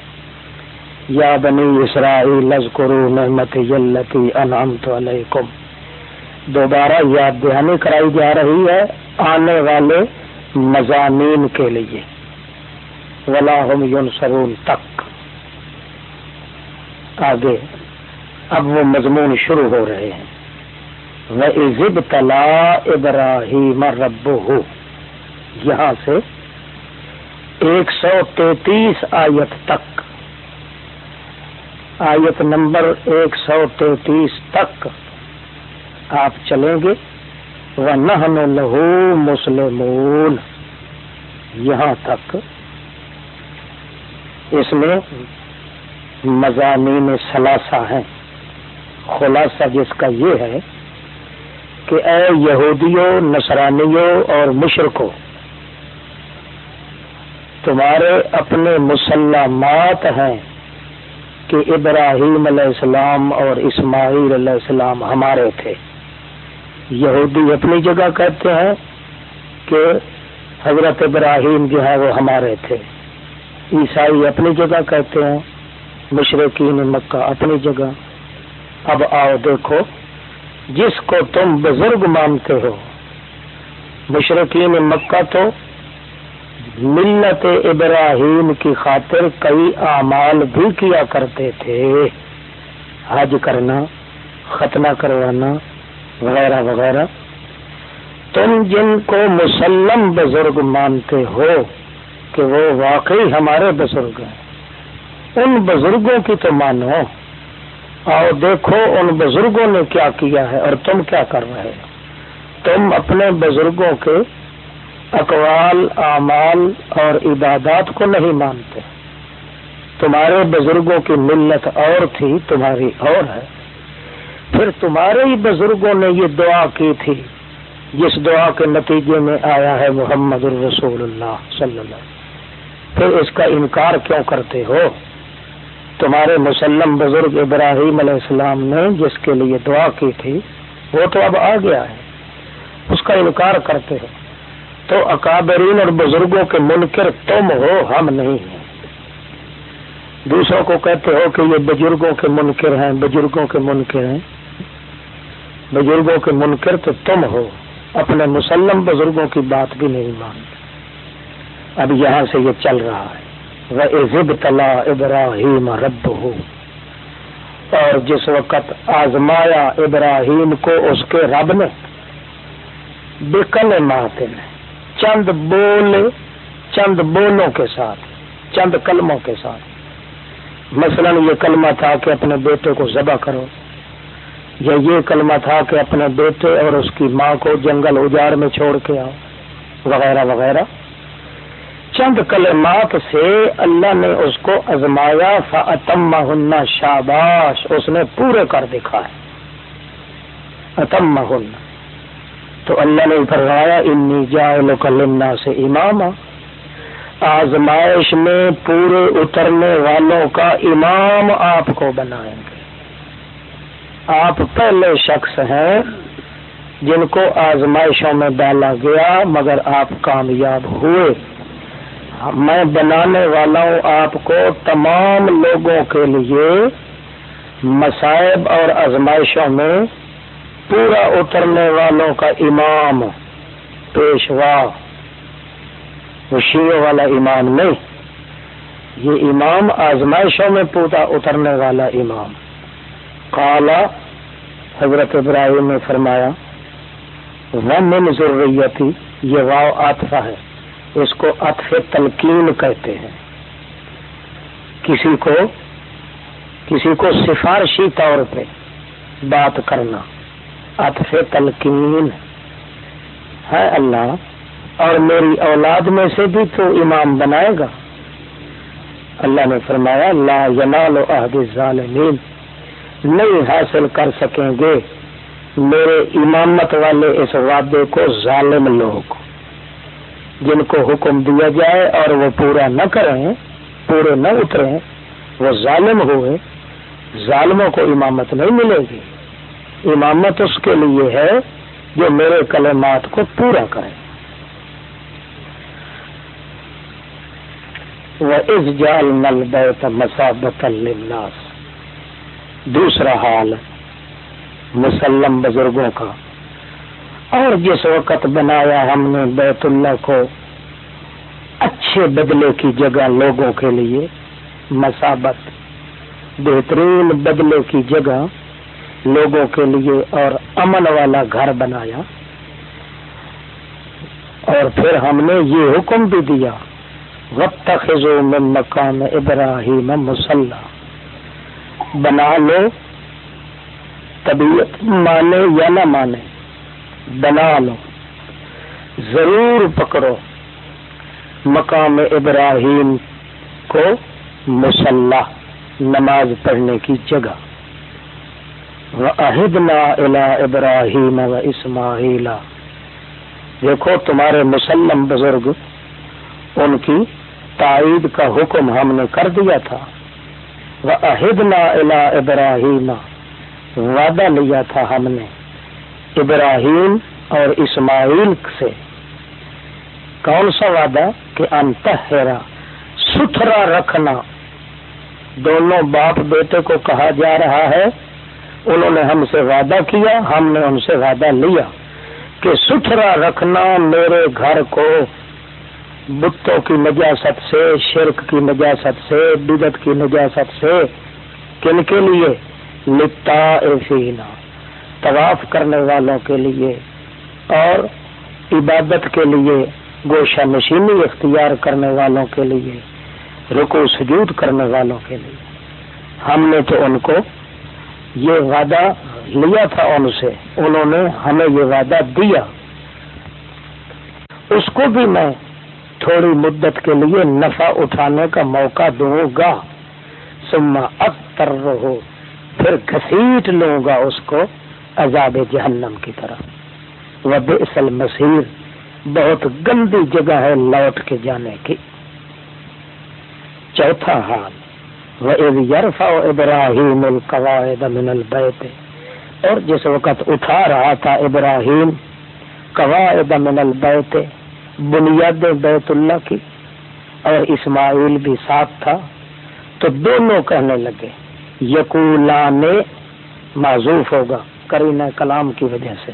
یا بنی اسرائیل لذکرو نعمت یلتی انعمت علیکم۔ دوبارہ یاد دہانی کرائی جا رہی ہے۔ آنے والے مضامین کے لیے۔ ولاحم ینصرون تک۔ آگے، اب وہ مضمون شروع ہو رہے ہیں۔ وہ عزب تلا ابراہیم رب ہو یہاں سے ایک سو تینتیس آیت تک۔ آیت نمبر ایک سو تینتیس تک آپ چلیں گے۔ وہ لہو مسلمون۔ یہاں تک۔ اس میں مضامین ثلاثہ ہیں۔ خلاصہ جس کا یہ ہے کہ اے یہودیوں، نصرانیوں اور مشرقوں تمہارے اپنے مسلمات ہیں کہ ابراہیم علیہ السلام اور اسماعیل علیہ السلام ہمارے تھے۔ یہودی اپنی جگہ کہتے ہیں کہ حضرت ابراہیم جو ہے وہ ہمارے تھے۔ عیسائی اپنی جگہ کہتے ہیں مشرقین مکہ اپنی جگہ۔ اب آؤ دیکھو، جس کو تم بزرگ مانتے ہو مشرقین مکہ تو ملت ابراہیم کی خاطر کئی اعمال بھی کیا کرتے تھے۔ حج کرنا، ختنہ کروانا وغیرہ وغیرہ۔ تم جن کو مسلم بزرگ مانتے ہو کہ وہ واقعی ہمارے بزرگ ہیں، ان بزرگوں کی تو مانو۔ اور دیکھو ان بزرگوں نے کیا کیا ہے اور تم کیا کر رہے ہو۔ تم اپنے بزرگوں کے اقوال، اعمال اور عبادات کو نہیں مانتے۔ تمہارے بزرگوں کی ملت اور تھی، تمہاری اور ہے۔ پھر تمہارے ہی بزرگوں نے یہ دعا کی تھی۔ جس دعا کے نتیجے میں آیا ہے محمد الرسول اللہ صلی اللہ پھر اس کا انکار کیوں کرتے ہو؟ تمہارے مسلم بزرگ ابراہیم علیہ السلام نے جس کے لیے دعا کی تھی، وہ تو اب آ گیا ہے۔ اس کا انکار کرتے ہیں تو اکابرین اور بزرگوں کے منکر تم ہو، ہم نہیں ہیں۔ دوسروں کو کہتے ہو کہ یہ بزرگوں کے منکر ہیں، بزرگوں کے منکر ہیں۔ بزرگوں کے منکر تو تم ہو، اپنے مسلم بزرگوں کی بات بھی نہیں مانتے۔ اب یہاں سے یہ چل رہا ہے۔ وہ عزب تلا ابراہیم رب ہو اور جس وقت آزمایا ابراہیم کو اس کے رب نے بکل ماتے نے چند بول، چند بولوں کے ساتھ، چند کلموں کے ساتھ۔ مثلا یہ کلمہ تھا کہ اپنے بیٹے کو ذبح کرو۔ یا یہ کلمہ تھا کہ اپنے بیٹے اور اس کی ماں کو جنگل اجاڑ میں چھوڑ کے آؤ، وغیرہ وغیرہ۔ چند کلمات سے اللہ نے اس کو ازمایا فم ہن شاباش۔ اس نے پورے کر دکھا اتم ہن تو اللہ نے فرمایا انی جائل کلنا سے امام آزمائش میں پورے اترنے والوں کا امام آپ کو بنائیں گے۔ آپ پہلے شخص ہیں جن کو آزمائشوں میں ڈالا گیا مگر آپ کامیاب ہوئے۔ میں بنانے والا ہوں آپ کو تمام لوگوں کے لیے۔ مصائب اور آزمائشوں میں پورا اترنے والوں کا امام، پیشوا، وشیوں والا امام نہیں۔ یہ امام آزمائشوں میں پورا اترنے والا امام۔ کالا حضرت ابراہیم نے فرمایا وہ من ضروریت یہ واؤ آتفا ہے، اس کو اطف تلقین کہتے ہیں۔ کسی کو کسی کو سفارشی طور پہ بات کرنا اطف تلقین ہے۔ اللہ، اور میری اولاد میں سے بھی تو امام بنائے گا۔ اللہ نے فرمایا، لا ینال عہد الظالمین۔ نہیں حاصل کر سکیں گے۔ میرے امامت والے اس وعدے کو ظالم لوگ جن کو حکم دیا جائے اور وہ پورا نہ کریں، پورے نہ اتریں، وہ ظالم ہوئے، ظالموں کو امامت نہیں ملے گی۔ امامت اس کے لیے ہے جو میرے کلمات کو پورا کرے۔ وہ اس جال نل بیت مسابت الناس دوسرا حال مسلم بزرگوں کا۔ اور جس وقت بنایا ہم نے بیت اللہ کو، اچھے بدلے کی جگہ لوگوں کے لیے مسابت، بہترین بدلے کی جگہ لوگوں کے لیے اور امن والا گھر بنایا۔ اور پھر ہم نے یہ حکم بھی دیا وقت خزو میں مکان ابراہیم مسلح بنا لو طبیعت مانے یا نہ مانے، بنا لو، ضرور پکڑو۔ مقام ابراہیم کو مسلح، نماز پڑھنے کی جگہ۔ عہدنا الا ابراہیم و اسماعیل دیکھو تمہارے مسلم بزرگ، ان کی تائید کا حکم ہم نے کر دیا تھا۔ عہدنا الا ابراہیم وعدہ لیا تھا ہم نے ابراہیم اور اسماعیل سے۔ کون سا وعدہ؟ کہ انتہرا ستھرا رکھنا۔ دونوں باپ بیٹے کو کہا جا رہا ہے، انہوں نے ہم سے وعدہ کیا، ہم نے ان سے وعدہ لیا کہ ستھرا رکھنا میرے گھر کو۔ بتوں کی نجاست سے، شرک کی نجاست سے بدت کی نجاست سے کن کے لیے؟ لتا ایسینا طواف کرنے والوں کے لیے اور عبادت کے لیے، گوشہ نشینی اختیار کرنے والوں کے لیے رکو سجود کرنے والوں کے لیے۔ ہم نے تو ان کو یہ وعدہ لیا تھا ان سے، انہوں نے ہمیں یہ وعدہ دیا۔ اس کو بھی میں تھوڑی مدت کے لیے نفع اٹھانے کا موقع دوں گا۔ سما اب رہو پھر گھسیٹ لوں گا اس کو عذاب جہنم کی طرح وہ بے اصل مسیر بہت گندی جگہ ہے لوٹ کے جانے کی۔ چوتھا حال وہ ابراہیم القواعد من البیت اور جس وقت اٹھا رہا تھا ابراہیم، قواعد من البیت بنیاد بیت اللہ کی اور اسماعیل بھی ساتھ تھا، تو دونوں کہنے لگے، یقولان معذوف ہوگا کرین کلام کی وجہ سے۔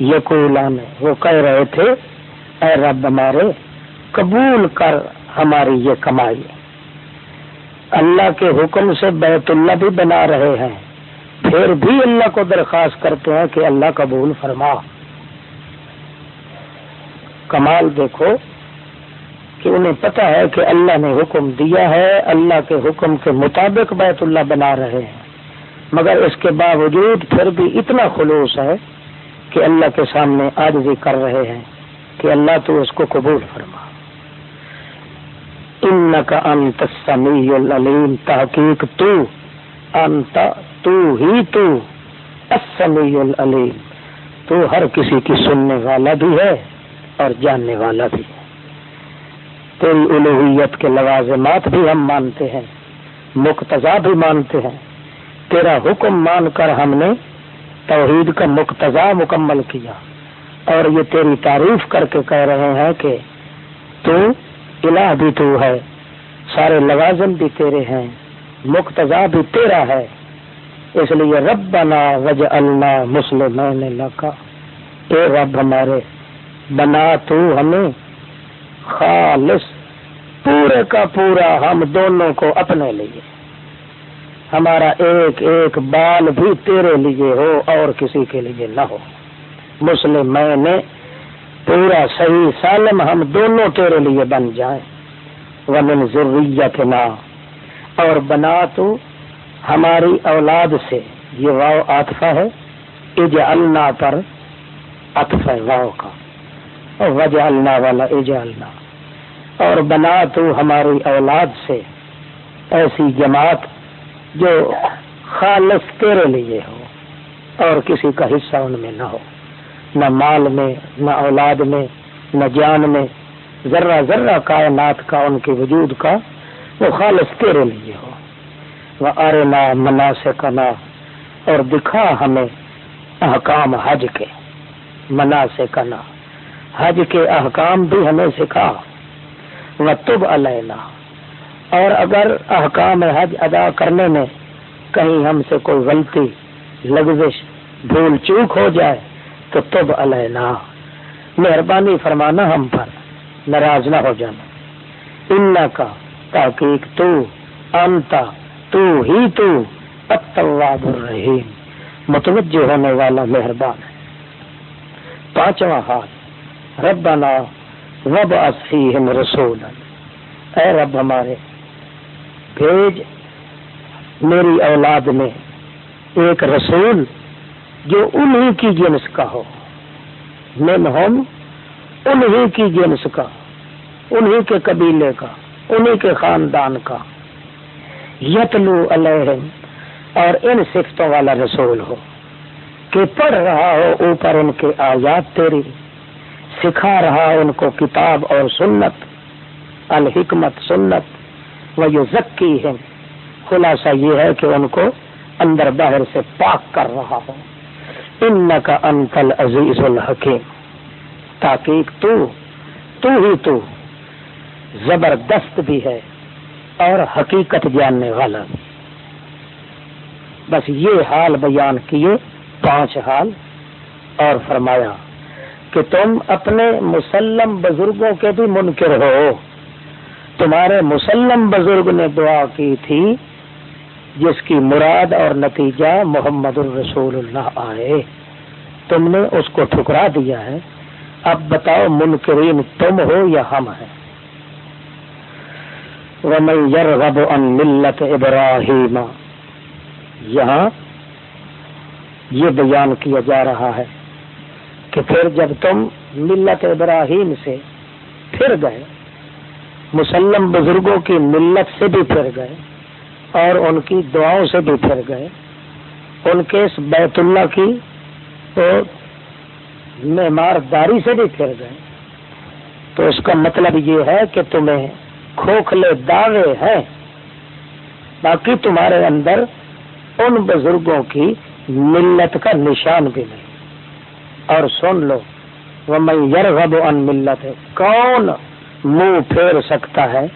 یقولان، وہ کہہ رہے تھے، اے رب ہمارے، قبول کر ہماری یہ کمائی۔ اللہ کے حکم سے بیت اللہ بھی بنا رہے ہیں۔ پھر بھی اللہ کو درخواست کرتے ہیں کہ اللہ قبول فرما۔ کمال دیکھو کہ انہیں پتا ہے کہ اللہ نے حکم دیا ہے، اللہ کے حکم کے مطابق بیت اللہ بنا رہے ہیں۔ مگر اس کے باوجود پھر بھی اتنا خلوص ہے کہ اللہ کے سامنے آج بھی کر رہے ہیں کہ اللہ تو اس کو قبول فرما۔ ان کا انت سمیع العلیم، تحقیق تو، انت، تو ہی تو السمیع العلیم۔ تو ہر کسی کی سننے والا بھی ہے۔ اور جاننے والا بھی ہے۔ تیری الوحیت کے لوازمات بھی ہم مانتے ہیں، مقتضا بھی مانتے ہیں۔ تیرا حکم مان کر ہم نے توحید کا مقتضا مکمل کیا۔ اور یہ تیری تعریف کر کے کہہ رہے ہیں کہ تو الہ بھی تو ہے، سارے لوازم بھی تیرے ہیں، مقتضا بھی تیرا ہے۔ اس لیے رب بنا وج اللہ مسلم لکا۔ اے رب ہمارے بنا تو ہمیں خالص پورے کا پورا ہم دونوں کو اپنے لیے۔ ہمارا ایک ایک بال بھی تیرے لیے ہو اور کسی کے لیے نہ ہو۔ مسلم میں نے پورا صحیح سالم ہم دونوں تیرے لیے بن جائیں۔ ومن ضروریت نہ اور بنا تو ہماری اولاد سے۔ یہ واؤ آتفا ہے۔ اج اللہ پر اطف ہے واؤ کا۔ اور والا اج اللہ اور بنا تو ہماری اولاد سے ایسی جماعت جو خالص تیرے لیے ہو اور کسی کا حصہ ان میں نہ ہو۔ نہ مال میں، نہ اولاد میں، نہ جان میں۔ ذرہ ذرہ کائنات کا ان کے وجود کا وہ خالص تیرے لیے ہو۔ وہ ارے نہ منا سے کنا اور دکھا ہمیں احکام حج کے۔ منا سے کنا حج کے احکام بھی ہمیں سکھا۔ وہ تب علینا اور اگر احکام حج ادا کرنے میں کہیں ہم سے کوئی غلطی لگزش بھول چوک ہو جائے، تو تب علینا مہربانی فرمانا ہم پر، ناراض نہ ہو جانا۔ ان کا تحقیق تو انتا تو ہی تو، التواب الرحیم متوجہ ہونے والا مہربان۔ ہے پانچواں ہاتھ ربنا رب فیہم رسولا۔ اے رب ہمارے، بھیج میری اولاد میں ایک رسول جو انہی کی جنس کا ہو۔ من ہم انہی کی جنس کا، انہی کے قبیلے کا، انہی کے خاندان کا۔ یتلو علیہم، اور ان صفتوں والا رسول ہو کہ پڑھ رہا ہو اوپر ان کے آیات تیری۔ سکھا رہا ان کو کتاب اور سنت، الحکمت، سنت وہ جو ذکی ہے۔ خلاصہ یہ ہے کہ ان کو اندر باہر سے پاک کر رہا ہو ان کا انتل عزیز الحکیم۔ تاکیق تو تو ہی تو زبردست بھی ہے اور حقیقت جاننے والا۔ بھی بس یہ حال بیان کیے، پانچ حال اور فرمایا۔ کہ تم اپنے مسلم بزرگوں کے بھی منکر ہو۔ تمہارے مسلم بزرگ نے دعا کی تھی، جس کی مراد اور نتیجہ محمد الرسول اللہ آئے۔ تم نے اس کو ٹھکرا دیا ہے۔ اب بتاؤ منکرین تم ہو یا ہم ہیں۔ ومن يرغب عن ملت ابراہیم یہاں یہ بیان کیا جا رہا ہے۔ کہ پھر جب تم ملت ابراہیم سے پھر گئے، مسلم بزرگوں کی ملت سے بھی پھر گئے اور ان کی دعاؤں سے بھی پھر گئے، ان کے اس بیت اللہ کی تو معمار داری سے بھی پھر گئے۔ تو اس کا مطلب یہ ہے کہ تمہیں کھوکھلے دعوے ہیں، باقی تمہارے اندر ان بزرگوں کی ملت کا نشان بھی نہیں۔ اور سن لو۔ وہ میں یرغب ان ملت ہے کون منہ پھیر سکتا ہے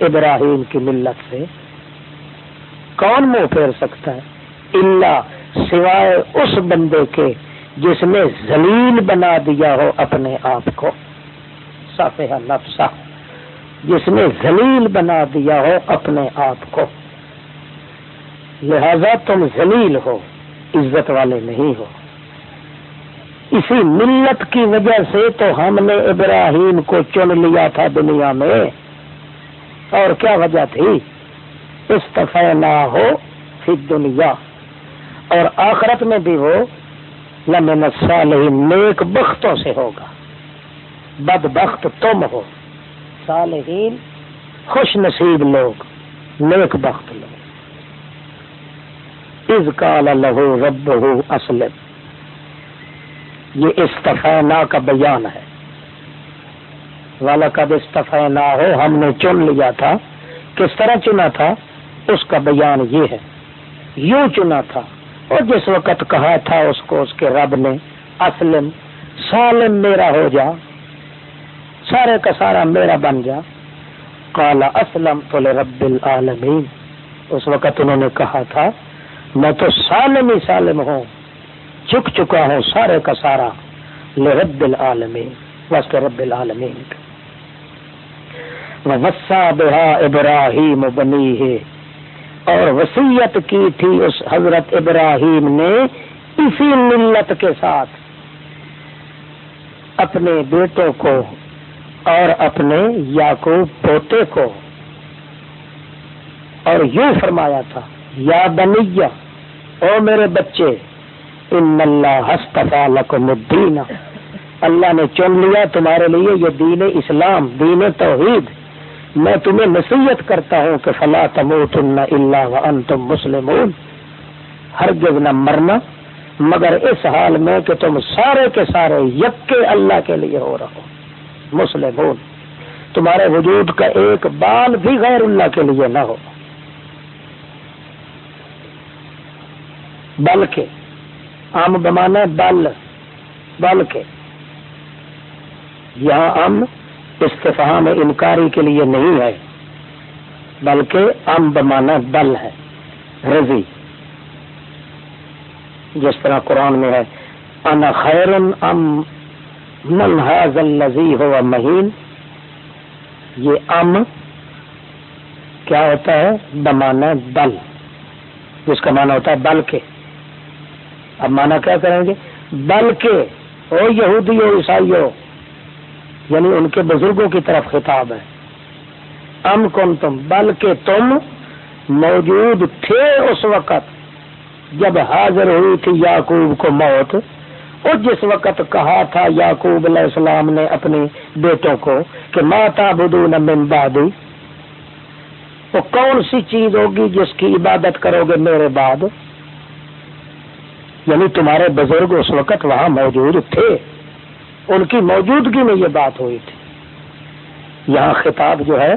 ابراہیم کی ملت سے؟ کون منہ پھیر سکتا ہے؟ اللہ سوائے اس بندے کے جس نے زلیل بنا دیا ہو اپنے آپ کو۔ صفحہ نفسہ، جس نے زلیل بنا دیا ہو اپنے آپ کو۔ لہذا تم زلیل ہو، عزت والے نہیں ہو۔ اسی ملت کی وجہ سے تو ہم نے ابراہیم کو چن لیا تھا دنیا میں۔ اور کیا وجہ تھی؟ استفا نہ ہو پھر دنیا اور آخرت میں بھی وہ لمن صالحین نیک بختوں سے ہوگا۔ بد بخت تم ہو۔ صالحین، خوش نصیب لوگ، نیک بخت لوگ۔ از کال لہو رب اسلم۔ یہ استفینا کا بیان ہے۔ والا کب استفینا ہو ہم نے چن لیا تھا۔ کس طرح چنا تھا؟ اس کا بیان یہ ہے۔ یوں چنا تھا۔ اور جس وقت کہا تھا اس کو، اس کے رب نے، اسلم، سالم میرا ہو جا۔ سارے کا سارا میرا بن جا۔ کالا اسلم تو رب العالمین۔ اس وقت انہوں نے کہا تھا، میں تو سالم ہی سالم ہوں۔ چک چکا ہوں سارے کا سارا لرب العالمین، واسطے رب العالمین۔ وسا بہا ابراہیم بنی ہے اور وسیعت کی تھی اس حضرت ابراہیم نے اسی ملت کے ساتھ۔ اپنے بیٹوں کو اور اپنے یاقوب پوتے کو۔ اور یوں فرمایا تھا، یا بنیا او میرے بچے ان اللہ ہستفا لکم الدین۔ اللہ نے چن لیا تمہارے لیے یہ دین اسلام، دین توحید۔ میں تمہیں نصیحت کرتا ہوں کہ فلا تموتن الا وانتم مسلمون۔ ہرگز نہ مرنا، مگر اس حال میں کہ تم سارے کے سارے یکے اللہ کے لیے ہو رہو۔ مسلمون، تمہارے وجود کا ایک بال بھی غیر اللہ کے لیے نہ ہو۔ بلکہ ام بمانا بل بلکہ یہاں ام استفہام انکاری کے لیے نہیں ہے، بلکہ ام بمانا بل ہے، رضی۔ جس طرح قرآن میں ہے، انا خیر ام من الذی ہو مہین۔ یہ ام کیا ہوتا ہے؟ بمانا بل۔ جس کا معنی ہوتا ہے بل کے۔ اب مانا کیا کریں گے؟ بلکہ او یہودی ہو عیسائی ہو یعنی ان کے بزرگوں کی طرف خطاب ہے۔ ام کن تم، بلکہ تم موجود تھے اس وقت جب حاضر ہوئی تھی یعقوب کو موت۔ اور جس وقت کہا تھا یعقوب علیہ السلام نے اپنے بیٹوں کو کہ ماتا بدو من بعدی، وہ کون سی چیز ہوگی جس کی عبادت کرو گے میرے بعد؟ یعنی تمہارے بزرگ اس وقت وہاں موجود تھے۔ ان کی موجودگی میں یہ بات ہوئی تھی۔ یہاں خطاب جو ہے،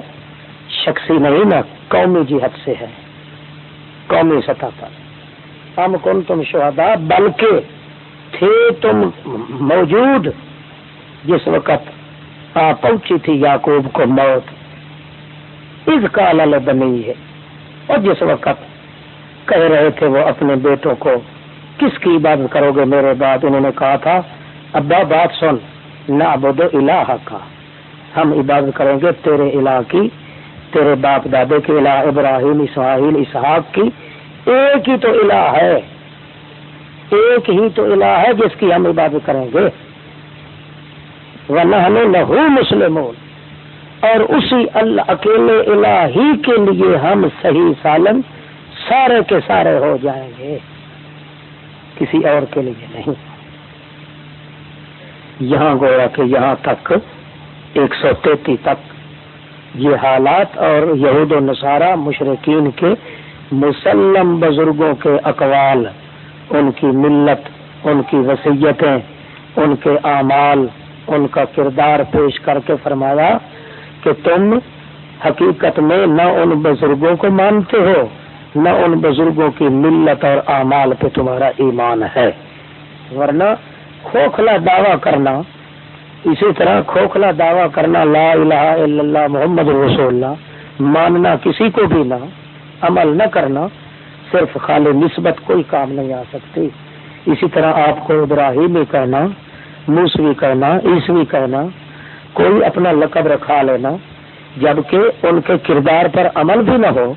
شخصی نہیں، نہ قومی جہت سے ہے۔ قومی سطح پر۔ ہم کن تم شہدا بلکہ تھے تم موجود۔ جس وقت آ پہنچی تھی یعقوب کو موت۔ اس کال بنی ہے۔ اور جس وقت کہہ رہے تھے وہ اپنے بیٹوں کو کس کی عبادت کرو گے میرے بعد؟ انہوں نے کہا تھا، ابا بات سن نہ ابود الہ کا ہم عبادت کریں گے تیرے الہ کی، تیرے باپ دادے کے الہ ابراہیم، اسماعیل، اسحاق کی۔ ایک ہی تو الہ ہے۔ ایک ہی تو الہ ہے جس کی ہم عبادت کریں گے۔ ورنہ ہمیں لہو مسلمون۔ اور اسی اللہ، اکیلے الہ ہی کے لیے ہم صحیح سالم سارے کے سارے ہو جائیں گے۔ کسی اور کے لیے نہیں۔ یہاں گویا کہ یہاں تک ایک سو تینتی تک یہ حالات اور یہود و نصارہ مشرقین کے مسلم بزرگوں کے اقوال، ان کی ملت، ان کی وسیعتیں ان کے اعمال، ان کا کردار پیش کر کے فرمایا کہ تم حقیقت میں نہ ان بزرگوں کو مانتے ہو۔ نہ ان بزرگوں کی ملت اور اعمال پہ تمہارا ایمان ہے۔ ورنہ کھوکھلا دعویٰ کرنا، اسی طرح کھوکھلا دعویٰ کرنا، لا الہ الا اللہ محمد رسول اللہ، ماننا کسی کو بھی نہ، عمل نہ کرنا، صرف خالی نسبت کوئی کام نہیں آ سکتی۔ اسی طرح آپ کو ابراہیمی کہنا، موسوی کہنا، عیسوی کہنا، کوئی اپنا لقب رکھا لینا، جبکہ ان کے کردار پر عمل بھی نہ ہو